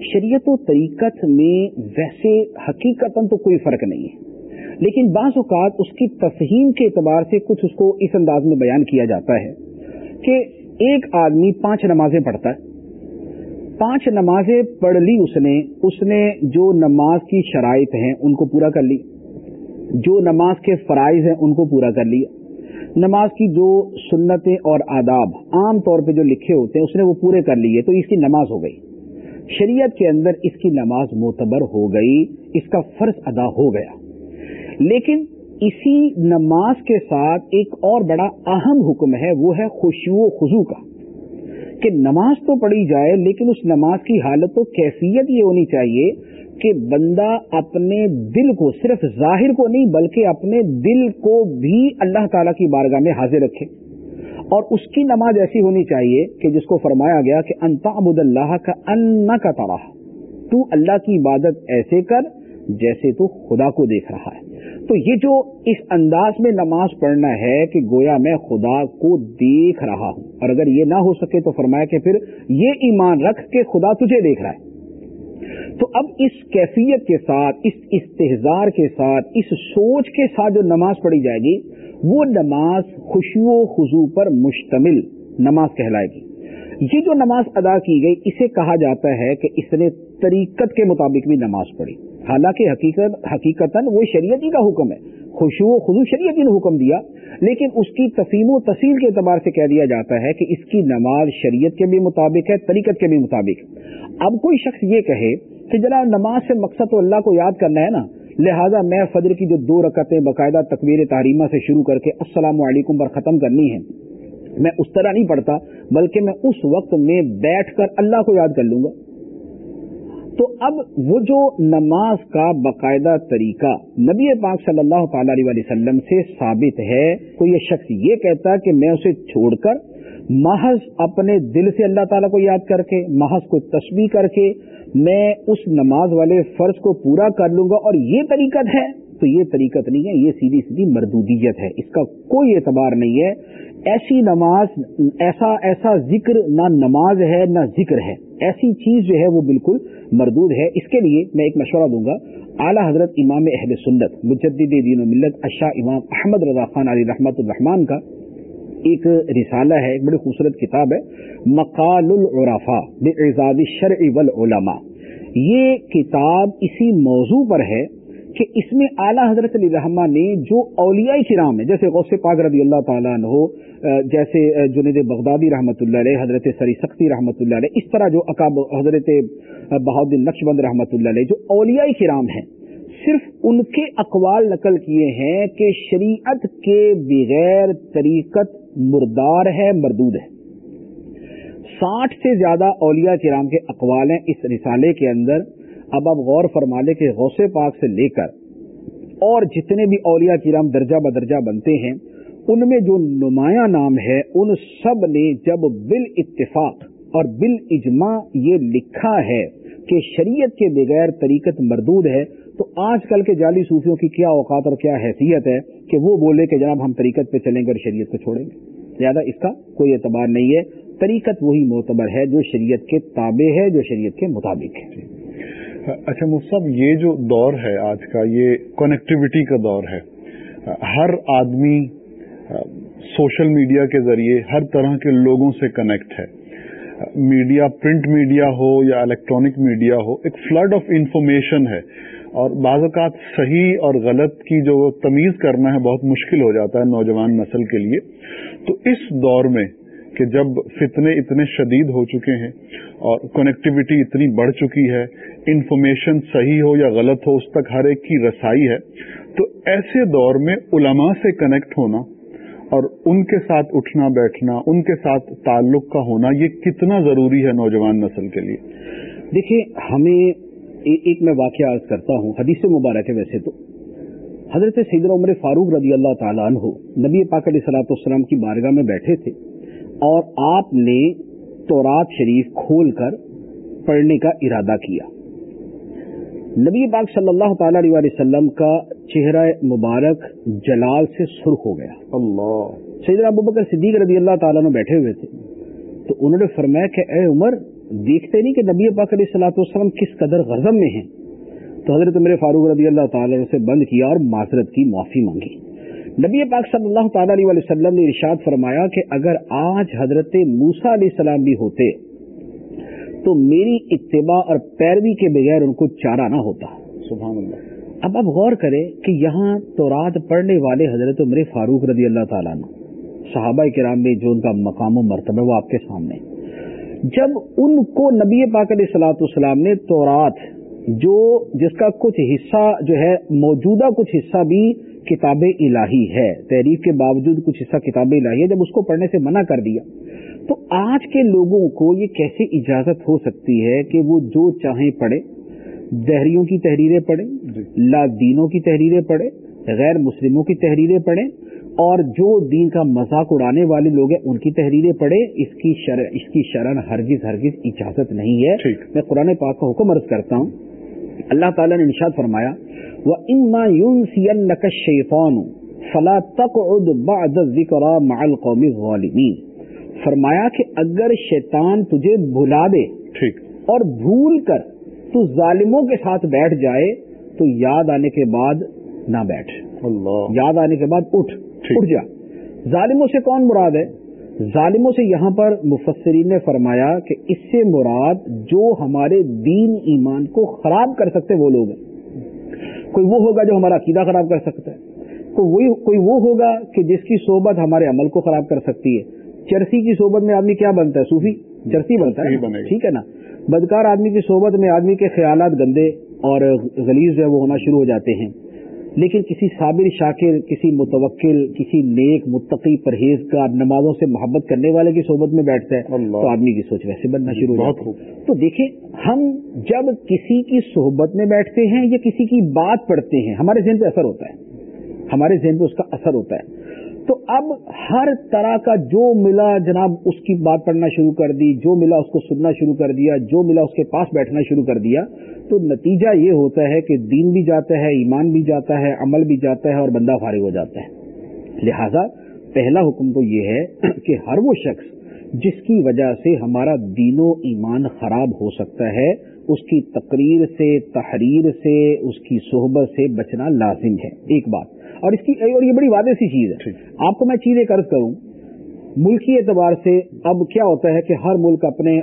شریعت و طریقت میں ویسے حقیقت تو کوئی فرق نہیں ہے۔ لیکن بعض اوقات اس کی تفہیم کے اعتبار سے کچھ اس کو اس انداز میں بیان کیا جاتا ہے کہ ایک آدمی پانچ نمازیں پڑھتا ہے۔ پانچ نمازیں پڑھ لی اس نے اس نے جو نماز کی شرائط ہیں ان کو پورا کر لی۔ جو نماز کے فرائض ہیں ان کو پورا کر لیا۔ نماز کی جو سنتیں اور آداب عام طور پہ جو لکھے ہوتے ہیں، اس نے وہ پورے کر لیے، تو اس کی نماز ہو گئی۔ شریعت کے اندر اس کی نماز معتبر ہو گئی، اس کا فرض ادا ہو گیا۔ لیکن اسی نماز کے ساتھ ایک اور بڑا اہم حکم ہے، وہ ہے خوشو و خزو کا۔ کہ نماز تو پڑھی جائے، لیکن اس نماز کی حالت و کیفیت یہ ہونی چاہیے کہ بندہ اپنے دل کو صرف ظاہر کو نہیں بلکہ اپنے دل کو بھی اللہ تعالی کی بارگاہ میں حاضر رکھے۔ اور اس کی نماز ایسی ہونی چاہیے کہ جس کو فرمایا گیا کہ انتا ابود اللہ کا ان کا تڑاہ تو اللہ کی عبادت ایسے کر جیسے تو خدا کو دیکھ رہا ہے۔ تو یہ جو اس انداز میں نماز پڑھنا ہے کہ گویا میں خدا کو دیکھ رہا ہوں، اور اگر یہ نہ ہو سکے تو فرمایا کہ پھر یہ ایمان رکھ کے خدا تجھے دیکھ رہا ہے۔ تو اب اس کیفیت کے ساتھ، اس استحزار کے ساتھ، اس سوچ کے ساتھ جو نماز پڑھی جائے گی، وہ نماز خوشی و خزو پر مشتمل نماز کہلائے گی۔ یہ جو نماز ادا کی گئی، اسے کہا جاتا ہے کہ اس نے طریقت کے مطابق بھی نماز پڑھی۔ حالانکہ حقیقت حقیقت وہ شریعتی کا حکم ہے۔ خوشو و خزو شریعتی نے حکم دیا، لیکن اس کی تفیم و تفصیل کے اعتبار سے کہہ دیا جاتا ہے کہ اس کی نماز شریعت کے بھی مطابق ہے، طریقت کے بھی مطابق۔ اب کوئی شخص یہ کہے کہ ذرا نماز سے مقصد تو اللہ کو یاد کرنا ہے نا، لہٰذا میں فجر کی جو دو رکعتیں باقاعدہ تقویر تحریمہ سے شروع کر کے السلام علیکم پر ختم کرنی ہے میں اس طرح نہیں پڑھتا، بلکہ میں اس وقت میں بیٹھ کر اللہ کو یاد کر لوں گا۔ تو اب وہ جو نماز کا باقاعدہ طریقہ نبی پاک صلی اللہ تعالی علیہ وسلم سے ثابت ہے، تو یہ شخص یہ کہتا کہ میں اسے چھوڑ کر محض اپنے دل سے اللہ تعالیٰ کو یاد کر کے، محض کو تسبیح کر کے میں اس نماز والے فرض کو پورا کر لوں گا اور یہ طریقت ہے۔ تو یہ طریقت نہیں ہے، یہ سیدھی سیدھی مردودیت ہے۔ اس کا کوئی اعتبار نہیں ہے۔ ایسی نماز، ایسا ایسا ذکر، نہ نماز ہے، نہ ذکر ہے۔ ایسی چیز جو ہے وہ بالکل مردود ہے. اس کے لیے میں ایک مشورہ دوں گا. اعلیٰ حضرت امام اہل سنت، مجدد دین و ملت اشاہ امام احمد رضا خان علی رحمت الرحمان کا ایک رسالہ ہے. ایک بڑی خوبصورت کتاب ہے. مقال العرفا بے شرع والعلماء. یہ کتاب اسی موضوع پر ہے کہ اس میں اعلیٰ حضرت علی رحمہ نے جو اولیاء کرام ہے جیسے غوث پاک رضی اللہ تعالیٰ عنہ جیسے جنید بغدادی رحمۃ اللہ علیہ، حضرت سری سختی رحمۃ اللہ علیہ، اس طرح جو اکاب حضرت بہادر نقش بند رحمۃ اللہ علیہ، جو اولیاء کرام ہیں، صرف ان کے اقوال نقل کیے ہیں کہ شریعت کے بغیر طریقت مردار ہے، مردود ہے۔ ساٹھ سے زیادہ اولیاء کرام کے اقوال ہیں اس رسالے کے اندر۔ اب آپ غور فرما لے کہ غوث پاک سے لے کر اور جتنے بھی اولیاء کرام درجہ بدرجہ بنتے ہیں ان میں جو نمایاں نام ہے، ان سب نے جب بال اتفاق اور بال اجماع یہ لکھا ہے کہ شریعت کے بغیر طریقت مردود ہے، تو آج کل کے جعلی صوفیوں کی کیا اوقات اور کیا حیثیت ہے کہ وہ بولے کہ جناب ہم طریقت پہ چلیں گے اور شریعت کو چھوڑیں گے؟ زیادہ اس کا کوئی اعتبار نہیں ہے۔ طریقت وہی معتبر ہے جو شریعت کے تابع ہے، جو شریعت کے مطابق ہے۔ اچھا مصحف یہ جو دور ہے آج کا، یہ کنیکٹیوٹی کا دور ہے۔ ہر آدمی سوشل میڈیا کے ذریعے ہر طرح کے لوگوں سے کنیکٹ ہے۔ میڈیا پرنٹ میڈیا ہو یا الیکٹرانک میڈیا ہو، ایک فلڈ آف انفارمیشن ہے۔ اور بعض اوقات صحیح اور غلط کی جو تمیز کرنا ہے بہت مشکل ہو جاتا ہے نوجوان نسل کے لیے۔ تو اس دور میں کہ جب فتنے اتنے شدید ہو چکے ہیں اور کنیکٹیوٹی اتنی بڑھ چکی ہے انفارمیشن صحیح ہو یا غلط ہو، اس تک ہر ایک کی رسائی ہے۔ تو ایسے دور میں علماء سے کنیکٹ ہونا اور ان کے ساتھ اٹھنا بیٹھنا، ان کے ساتھ تعلق کا ہونا، یہ کتنا ضروری ہے نوجوان نسل کے لیے؟ دیکھیں، ہمیں ایک میں واقعہ عرض کرتا ہوں، حدیث مبارک ہے ویسے تو۔ حضرت سید عمر فاروق رضی اللہ تعالیٰ عنہ نبی پاک علیہ صلاح السلام کی بارگاہ میں بیٹھے تھے اور آپ نے تورات شریف کھول کر پڑھنے کا ارادہ کیا۔ نبی پاک صلی اللہ تعالی علیہ وسلم کا چہرہ مبارک جلال سے سرخ ہو گیا۔ اللہ۔ سید ابو بکر صدیق رضی اللہ تعالیٰ نے بیٹھے ہوئے تھے۔ تو انہوں نے فرمایا کہ اے عمر دیکھتے نہیں کہ نبی پاک علیہ صلاح والسلام کس قدر غزم میں ہیں؟ تو حضرت میرے فاروق رضی اللہ تعالیٰ نے اسے بند کیا اور معذرت کی معافی مانگی۔ نبی پاک صلی اللہ تعالی علیہ وسلم نے ارشاد فرمایا کہ اگر آج حضرت موسا علیہ السلام بھی ہوتے تو میری اتباع اور پیروی کے بغیر ان کو چارہ نہ ہوتا۔ سبحان اللہ۔ اب اب غور کرے کہ یہاں تو رات پڑھنے والے حضرت عمر فاروق رضی اللہ تعالیٰ نے صحابہ کرام میں جو ان کا مقام و مرتبہ وہ آپ کے سامنے۔ جب ان کو نبی پاک علیہ السلاۃ السلام نے تورات جو جس کا کچھ حصہ جو ہے موجودہ کچھ حصہ بھی کتاب الہی ہے تحریف کے باوجود کچھ حصہ کتاب الہی ہے جب اس کو پڑھنے سے منع کر دیا تو آج کے لوگوں کو یہ کیسے اجازت ہو سکتی ہے کہ وہ جو چاہیں پڑھے دہریوں کی تحریریں پڑھیں؟ جی۔ لا دینوں کی تحریریں پڑھیں؟ غیر مسلموں کی تحریریں پڑھیں؟ اور جو دین کا مذاق اڑانے والے لوگ ہیں ان کی تحریریں پڑھیں؟ اس کی شر... اس کی شرح ہرگز ہرگز اجازت نہیں ہے۔ میں قرآن پاک کا حکم عرض کرتا ہوں۔ اللہ تعالیٰ نے نشاد فرمایا وَإِمَّا يُنْسِيَنَّكَ الشَّيْطَانُ فَلَا تَقْعُدْ بَعْدَ الذِّكْرَى مَعَ الْقَوْمِ فرمایا کہ اگر شیطان تجھے بھلا دے ٹھیک۔ اور بھول کر تو ظالموں کے ساتھ بیٹھ جائے تو یاد آنے کے بعد نہ بیٹھ۔ اللہ۔ یاد آنے کے بعد اٹھ۔ اٹھ جا۔ ظالموں سے کون مراد ہے؟ ظالموں سے یہاں پر مفسرین نے فرمایا کہ اس سے مراد جو ہمارے دین ایمان کو خراب کر سکتے وہ لوگ ہیں۔ کوئی وہ ہوگا جو ہمارا عقیدہ خراب کر سکتا ہے۔ کوئی وہ ہوگا کہ جس کی صحبت ہمارے عمل کو خراب کر سکتی ہے۔ چرسی کی صحبت میں آدمی کیا بنتا ہے؟ صوفی؟ چرسی بنتا ہے؟ ٹھیک ہے نا؟ بدکار آدمی کی صحبت میں آدمی کے خیالات گندے اور غلیظ جو ہے وہ ہونا شروع ہو جاتے ہیں۔ لیکن کسی صابر شاکر کسی متوکل کسی نیک متقی پرہیزگار نمازوں سے محبت کرنے والے کی صحبت میں بیٹھتا ہے تو آدمی کی سوچ ویسے بننا شروع ہو جاتا ہے۔ تو دیکھیں ہم جب کسی کی صحبت میں بیٹھتے ہیں یا کسی کی بات پڑھتے ہیں ہمارے ذہن پہ اثر ہوتا ہے۔ ہمارے ذہن پہ اس کا اثر ہوتا ہے۔ تو اب ہر طرح کا جو ملا جناب اس کی بات پڑھنا شروع کر دی، جو ملا اس کو سننا شروع کر دیا، جو ملا اس کے پاس بیٹھنا شروع کر دیا، تو نتیجہ یہ ہوتا ہے کہ دین بھی جاتا ہے، ایمان بھی جاتا ہے، عمل بھی جاتا ہے اور بندہ فارغ ہو جاتا ہے۔ لہذا پہلا حکم تو یہ ہے کہ ہر وہ شخص جس کی وجہ سے ہمارا دین و ایمان خراب ہو سکتا ہے، اس کی تقریر سے، تحریر سے، اس کی صحبت سے بچنا لازم ہے۔ ایک بات۔ اور اس کی اور یہ بڑی واضح سی چیز ہے۔ آپ کو میں چیز ایک عرض کروں ملکی اعتبار سے اب کیا ہوتا ہے کہ ہر ملک اپنے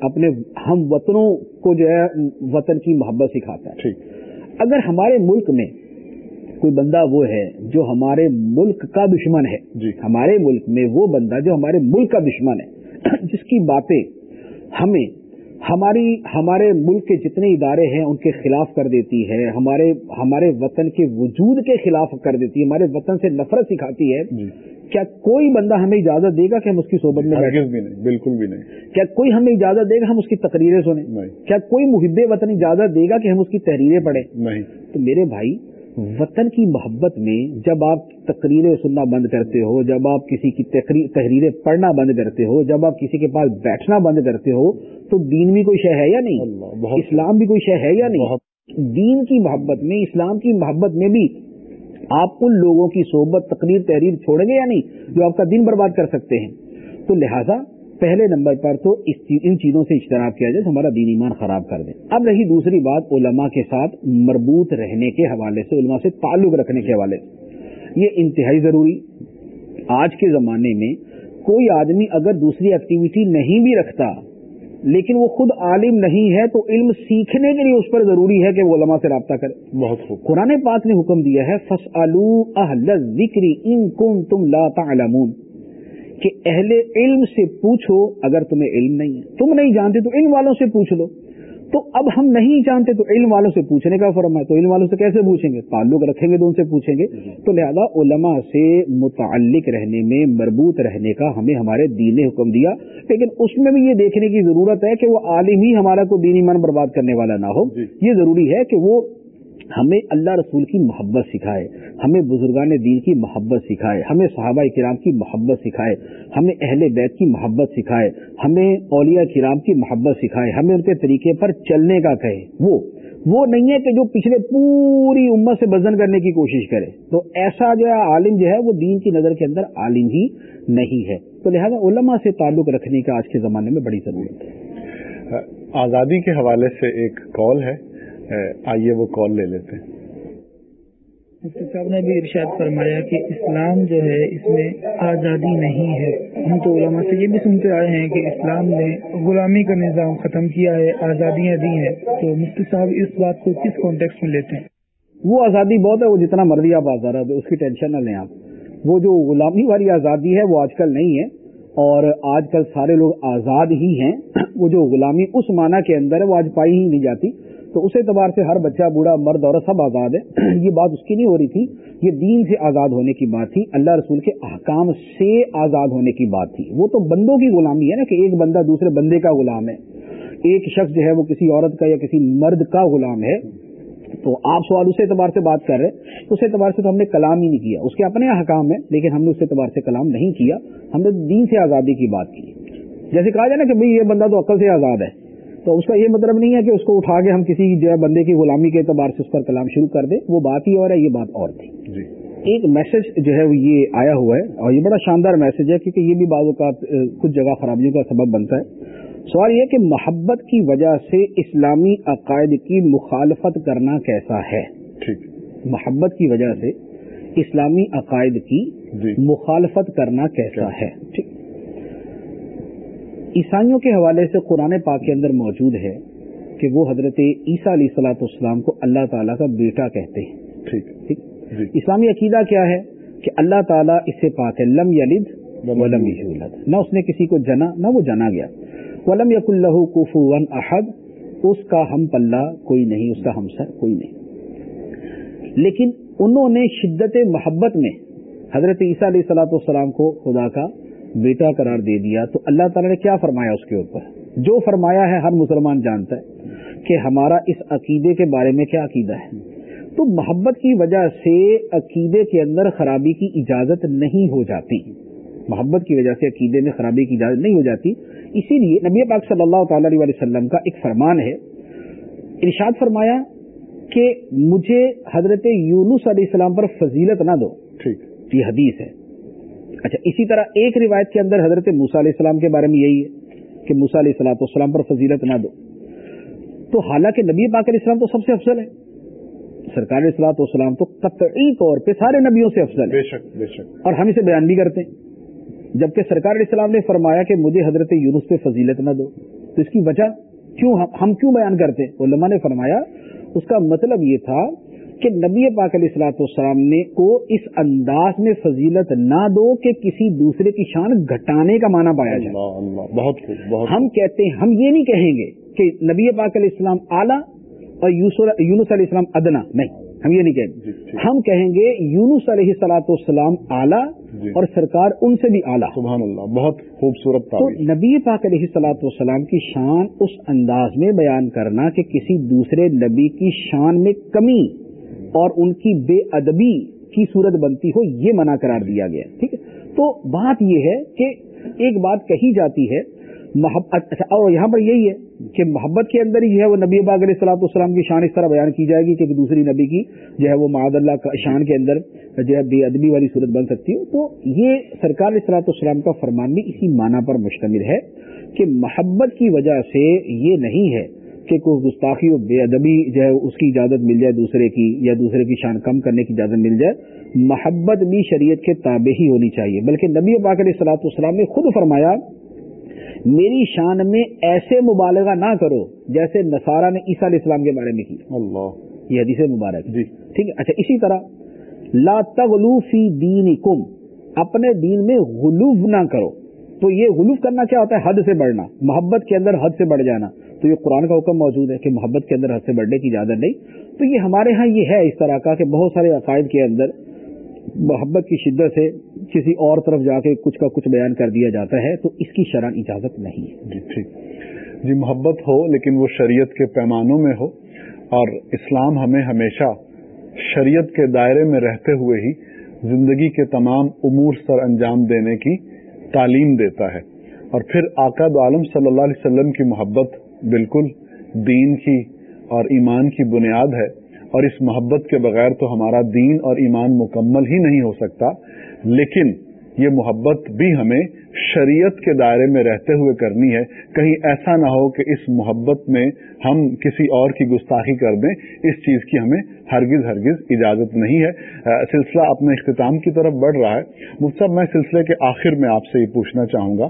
اپنے ہم وطنوں کو جو ہے وطن کی محبت سکھاتا ہے۔ اگر ہمارے ملک میں کوئی بندہ وہ ہے جو ہمارے ملک کا دشمن ہے جی۔ ہمارے ملک میں وہ بندہ جو ہمارے ملک کا دشمن ہے جس کی باتیں ہمیں ہماری ہمارے ملک کے جتنے ادارے ہیں ان کے خلاف کر دیتی ہے ہمارے ہمارے وطن کے وجود کے خلاف کر دیتی ہے ہمارے وطن سے نفرت سکھاتی ہے۔ جی۔ کیا کوئی بندہ ہمیں اجازت دے گا کہ ہم اس کی صحبت میں بھی نہیں بالکل بھی نہیں۔ کیا کوئی ہمیں اجازت دے گا ہم اس کی تقریریں سنیں؟ کیا کوئی محب وطن اجازت دے گا کہ ہم اس کی تحریریں پڑھیں؟ نہیں۔ تو میرے بھائی وطن کی محبت میں جب آپ تقریریں سننا بند کرتے ہو جب آپ کسی کی تحریریں پڑھنا بند کرتے ہو جب آپ کسی کے پاس بیٹھنا بند کرتے ہو تو دین بھی کوئی شے ہے یا نہیں؟ اللہ، اسلام بھی کوئی شے ہے یا نہیں؟ دین کی محبت میں اسلام کی محبت میں بھی آپ ان لوگوں کی صحبت تقریر تحریر چھوڑیں گے یا نہیں؟ جو آپ کا دین برباد کر سکتے ہیں۔ تو لہذا پہلے نمبر پر تو ان چیزوں سے اجتناب کیا جائے جو ہمارا دین ایمان خراب کر دیں اب رہی دوسری بات علماء کے ساتھ مربوط رہنے کے حوالے سے علماء سے تعلق رکھنے کے حوالے سے۔ یہ انتہائی ضروری۔ آج کے زمانے میں کوئی آدمی اگر دوسری ایکٹیویٹی نہیں بھی رکھتا لیکن وہ خود عالم نہیں ہے تو علم سیکھنے کے لیے اس پر ضروری ہے کہ وہ علماء سے رابطہ کرے۔ بہت خوب۔ قرآن پاک نے حکم دیا ہے فس ذکری ان کم تم لا تعلمون۔ کہ اہل علم سے پوچھو اگر تمہیں علم نہیں ہے۔ تم نہیں جانتے تو علم والوں سے پوچھ لو۔ تو اب ہم نہیں جانتے تو علم والوں سے پوچھنے کا فرم ہے۔ تو علم والوں سے کیسے پوچھیں گے؟ تعلق رکھیں گے تو ان سے پوچھیں گے۔ تو لہذا علماء سے متعلق رہنے میں مربوط رہنے کا ہمیں ہمارے دین نے حکم دیا۔ لیکن اس میں بھی یہ دیکھنے کی ضرورت ہے کہ وہ عالم ہی ہمارا کوئی دینی من برباد کرنے والا نہ ہو۔ جی۔ یہ ضروری ہے کہ وہ ہمیں اللہ رسول کی محبت سکھائے، ہمیں بزرگان دین کی محبت سکھائے، ہمیں صحابہ کرام کی محبت سکھائے، ہمیں اہل بیت کی محبت سکھائے، ہمیں اولیاء کرام کی محبت سکھائے، ہمیں ان کے طریقے پر چلنے کا کہے۔ وہ وہ نہیں ہے کہ جو پچھلے پوری امت سے وزن کرنے کی کوشش کرے۔ تو ایسا جو ہے، عالم جو ہے، وہ دین کی نظر کے اندر عالم ہی نہیں ہے۔ تو لہذا علماء سے تعلق رکھنے کا آج کے زمانے میں بڑی ضرورت ہے۔ آزادی کے حوالے سے ایک کال ہے۔ آئیے وہ کال لے لیتے ہیں۔ مفتی صاحب نے بھی ارشاد فرمایا کہ اسلام جو ہے اس میں آزادی نہیں ہے۔ ہم تو علماء سے یہ بھی سنتے آئے ہیں کہ اسلام نے غلامی کا نظام ختم کیا ہے آزادیاں دی ہیں۔ تو مفتی صاحب اس بات کو کس کانٹیکس میں لیتے ہیں؟ وہ آزادی بہت ہے وہ جتنا مرضی آپ آزاد ہے اس کی ٹینشن نہ لیں آپ۔ وہ جو غلامی والی آزادی ہے وہ آج کل نہیں ہے۔ اور آج کل سارے لوگ آزاد ہی ہیں۔ وہ جو غلامی اس معنی کے اندر ہے وہ آج پائی ہی نہیں جاتی۔ تو اس اعتبار سے ہر بچہ، بوڑھا، مرد، عورت سب آزاد ہے یہ بات اس کی نہیں ہو رہی تھی۔ یہ دین سے آزاد ہونے کی بات تھی۔ اللہ رسول کے احکام سے آزاد ہونے کی بات تھی۔ وہ تو بندوں کی غلامی ہے نا کہ ایک بندہ دوسرے بندے کا غلام ہے۔ ایک شخص جو ہے وہ کسی عورت کا یا کسی مرد کا غلام ہے۔ تو آپ سوال اس اعتبار سے بات کر رہے ہیں۔ اس اعتبار سے تو ہم نے کلام ہی نہیں کیا۔ اس کے اپنے احکام ہے لیکن ہم نے اس اعتبار سے کلام نہیں کیا۔ ہم نے دین سے آزادی کی بات کی۔ جیسے کہا جائے نا کہ بھئی یہ بندہ تو عقل سے آزاد ہے۔ تو اس کا یہ مطلب نہیں ہے کہ اس کو اٹھا کے ہم کسی جو ہے بندے کی غلامی کے اعتبار سے اس پر کلام شروع کر دیں وہ بات ہی اور ہے یہ بات اور تھی جی۔ ایک میسج جو ہے وہ یہ آیا ہوا ہے اور یہ بڑا شاندار میسج ہے کیونکہ یہ بھی بعض اوقات کچھ جگہ خرابیوں کا سبب بنتا ہے۔ سوال یہ کہ محبت کی وجہ سے اسلامی عقائد کی مخالفت کرنا کیسا ہے؟ ٹھیک۔ محبت کی وجہ سے اسلامی عقائد کی جی۔ مخالفت کرنا کیسا ہے؟ ٹھیک۔ عیسائیوں کے حوالے سے قرآن پاک کے اندر موجود ہے کہ وہ حضرت عیسیٰ علیہ السلاۃ والسلام کو اللہ تعالیٰ کا بیٹا کہتے ہیں۔ ٹھیک ٹھیک؟ جی۔ اسلامی عقیدہ کیا ہے؟ کہ اللہ تعالیٰ اس سے پاک ہے لم یلد ولم یولد۔ نہ اس نے کسی کو جنا نہ وہ جنا گیا۔ ولم یق اللہ کف احد اس کا ہم پلہ کوئی نہیں اس کا ہمسر کوئی نہیں۔ لیکن انہوں نے شدت محبت میں حضرت عیسیٰ علیہ السلاۃ والسلام کو خدا کا بیٹا قرار دے دیا تو اللہ تعالیٰ نے کیا فرمایا اس کے اوپر؟ جو فرمایا ہے ہر مسلمان جانتا ہے کہ ہمارا اس عقیدے کے بارے میں کیا عقیدہ ہے۔ تو محبت کی وجہ سے عقیدے کے اندر خرابی کی اجازت نہیں ہو جاتی۔ محبت کی وجہ سے عقیدے میں خرابی کی اجازت نہیں ہو جاتی۔ اسی لیے نبی پاک صلی اللہ تعالی علیہ وسلم کا ایک فرمان ہے۔ ارشاد فرمایا کہ مجھے حضرت یونس علیہ السلام پر فضیلت نہ دو۔ ٹھیک۔ یہ حدیث ہے۔ اچھا اسی طرح ایک روایت کے اندر حضرت موسا علیہ السلام کے بارے میں یہی ہے کہ موسا علیہ السلام والسلام پر فضیلت نہ دو۔ تو حالانکہ نبی پاک علیہ السلام تو سب سے افضل ہے سرکار علیہ السلاط والسلام تو قطعی طور پہ سارے نبیوں سے افضل ہے بے شک بے شک۔ اور ہم اسے بیان بھی کرتے۔ ہیں جبکہ سرکار علیہ السلام نے فرمایا کہ مجھے حضرت یونس پہ فضیلت نہ دو۔ تو اس کی وجہ کیوں ہم کیوں بیان کرتے؟ ہیں علماء نے فرمایا اس کا مطلب یہ تھا کہ نبی پاک علیہ السلاط والسلام نے کو اس انداز میں فضیلت نہ دو کہ کسی دوسرے کی شان گھٹانے کا معنی پایا جائے۔ اللہ اللہ بہت خوب بہت ہم کہتے ہیں ہم یہ نہیں کہیں گے کہ نبی پاک علیہ السلام اعلیٰ اور یونس علیہ السلام ادنا۔ نہیں ہم یہ نہیں کہیں جی، گے ٹھیک۔ ہم کہیں گے یونس علیہ السلاط والسلام اعلیٰ جی۔ اور سرکار ان سے بھی اعلیٰ۔ سبحان اللہ بہت خوبصورت تو نبی پاک علیہ السلاط والسلام کی شان اس انداز میں بیان کرنا کہ کسی دوسرے نبی کی شان میں کمی اور ان کی بے ادبی کی صورت بنتی ہو، یہ منع قرار دیا گیا، ٹھیک ہے؟ تو بات یہ ہے کہ ایک بات کہی جاتی ہے، محبت اچھا اور یہاں پر یہی ہے کہ محبت کے اندر ہی جو ہے وہ نبی پاک علیہ السلاط والسلام کی شان اس طرح بیان کی جائے گی کہ دوسری نبی کی جو ہے وہ معاد اللہ کا شان کے اندر جو ہے بے ادبی والی صورت بن سکتی ہو تو یہ سرکار علیہ السلاط والسلام کا فرمان بھی اسی معنی پر مشتمل ہے کہ محبت کی وجہ سے یہ نہیں ہے کہ کوئی گستاخی و بے ادبی جو ہے اس کی اجازت مل جائے دوسرے کی یا دوسرے کی شان کم کرنے کی اجازت مل جائے محبت بھی شریعت کے تابع ہی ہونی چاہیے۔ بلکہ نبی پاک علیہ والسلام نے خود فرمایا میری شان میں ایسے مبالغہ نہ کرو جیسے نصارہ نے عیسیٰ علیہ السلام کے بارے میں کی اللہ۔ یہ حدیث مبارک جی۔ ٹھیک ہے؟ اچھا اسی طرح لا تغلو فی دینکم اپنے دین میں غلوف نہ کرو۔ تو یہ غلوف کرنا کیا ہوتا ہے؟ حد سے بڑھنا۔ محبت کے اندر حد سے بڑھ جانا۔ تو یہ قرآن کا حکم موجود ہے کہ محبت کے اندر حد سے بڑھنے کی اجازت نہیں۔ تو یہ ہمارے ہاں یہ ہے اس طرح کا کہ بہت سارے عقائد کے اندر محبت کی شدت سے کسی اور طرف جا کے کچھ کا کچھ بیان کر دیا جاتا ہے، تو اس کی شرح اجازت نہیں ہے۔ جی ٹھیک۔ جی محبت ہو لیکن وہ شریعت کے پیمانوں میں ہو، اور اسلام ہمیں ہمیشہ شریعت کے دائرے میں رہتے ہوئے ہی زندگی کے تمام امور سر انجام دینے کی تعلیم دیتا ہے۔ اور پھر آقا عالم صلی اللہ علیہ وسلم کی محبت بالکل دین کی اور ایمان کی بنیاد ہے اور اس محبت کے بغیر تو ہمارا دین اور ایمان مکمل ہی نہیں ہو سکتا، لیکن یہ محبت بھی ہمیں شریعت کے دائرے میں رہتے ہوئے کرنی ہے۔ کہیں ایسا نہ ہو کہ اس محبت میں ہم کسی اور کی گستاخی کر دیں، اس چیز کی ہمیں ہرگز ہرگز اجازت نہیں ہے۔ سلسلہ اپنے اختتام کی طرف بڑھ رہا ہے۔ مفت میں سلسلے کے آخر میں آپ سے یہ پوچھنا چاہوں گا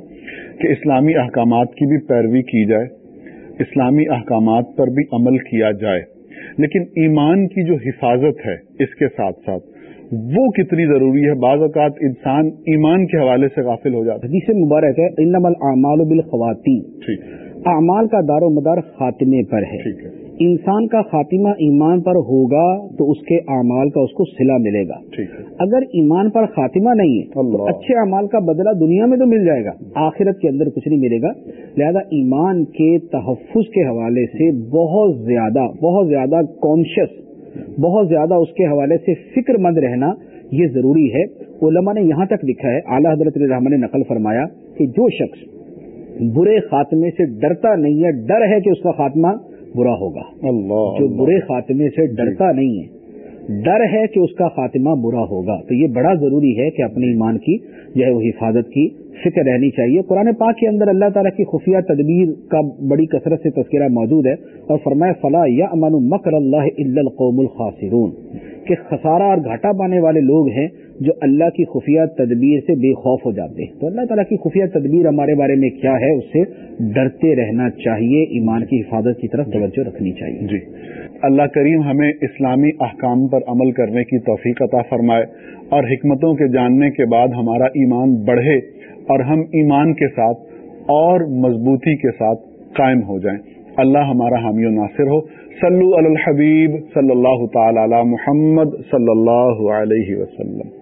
کہ اسلامی احکامات کی بھی پیروی کی جائے۔ اسلامی احکامات پر بھی عمل کیا جائے۔ لیکن ایمان کی جو حفاظت ہے اس کے ساتھ ساتھ وہ کتنی ضروری ہے؟ بعض اوقات انسان ایمان کے حوالے سے غافل ہو جاتا حدیث مبارک ہے انم الاعمال بالخواتین ٹھیک۔ اعمال کا دار و مدار خاتمے پر ہے۔ ٹھیک ہے۔ انسان کا خاتمہ ایمان پر ہوگا تو اس کے اعمال کا اس کو صلہ ملے گا۔ اگر ایمان پر خاتمہ نہیں ہے تو اچھے اعمال کا بدلہ دنیا میں تو مل جائے گا آخرت کے اندر کچھ نہیں ملے گا۔ لہذا ایمان کے تحفظ کے حوالے سے بہت زیادہ بہت زیادہ کانشیس بہت زیادہ اس کے حوالے سے فکر مند رہنا یہ ضروری ہے۔ علماء نے یہاں تک لکھا ہے اعلیٰ حضرت رحمان نے نقل فرمایا کہ جو شخص برے خاتمے سے ڈرتا نہیں ہے ڈر ہے کہ اس کا خاتمہ برا ہوگا۔ اللہ جو برے خاتمے سے ڈرتا نہیں ہے۔ ڈر ہے کہ اس کا خاتمہ برا ہوگا۔ تو یہ بڑا ضروری ہے کہ اپنے ایمان کی جو ہے وہ حفاظت کی فکر رہنی چاہیے۔ قرآن پاک کے اندر اللہ تعالیٰ کی خفیہ تدبیر کا بڑی کثرت سے تذکرہ موجود ہے اور فرمایا فلاح یا امن مکر اللہ القوم الخاصرون کہ خسارہ اور گھاٹا پانے والے لوگ ہیں جو اللہ کی خفیہ تدبیر سے بے خوف ہو جاتے ہیں۔ تو اللہ تعالیٰ کی خفیہ تدبیر ہمارے بارے میں کیا ہے، اس سے ڈرتے رہنا چاہیے، ایمان کی حفاظت کی طرف توجہ رکھنی چاہیے۔ جی۔ اللہ کریم ہمیں اسلامی احکام پر عمل کرنے کی توفیق عطا فرمائے اور حکمتوں کے جاننے کے بعد ہمارا ایمان بڑھے اور ہم ایمان کے ساتھ اور مضبوطی کے ساتھ قائم ہو جائیں۔ اللہ ہمارا حامی و ناصر ہو۔ صلو علی الحبیب صلی اللہ تعالی علی محمد صلی اللہ علیہ وسلم۔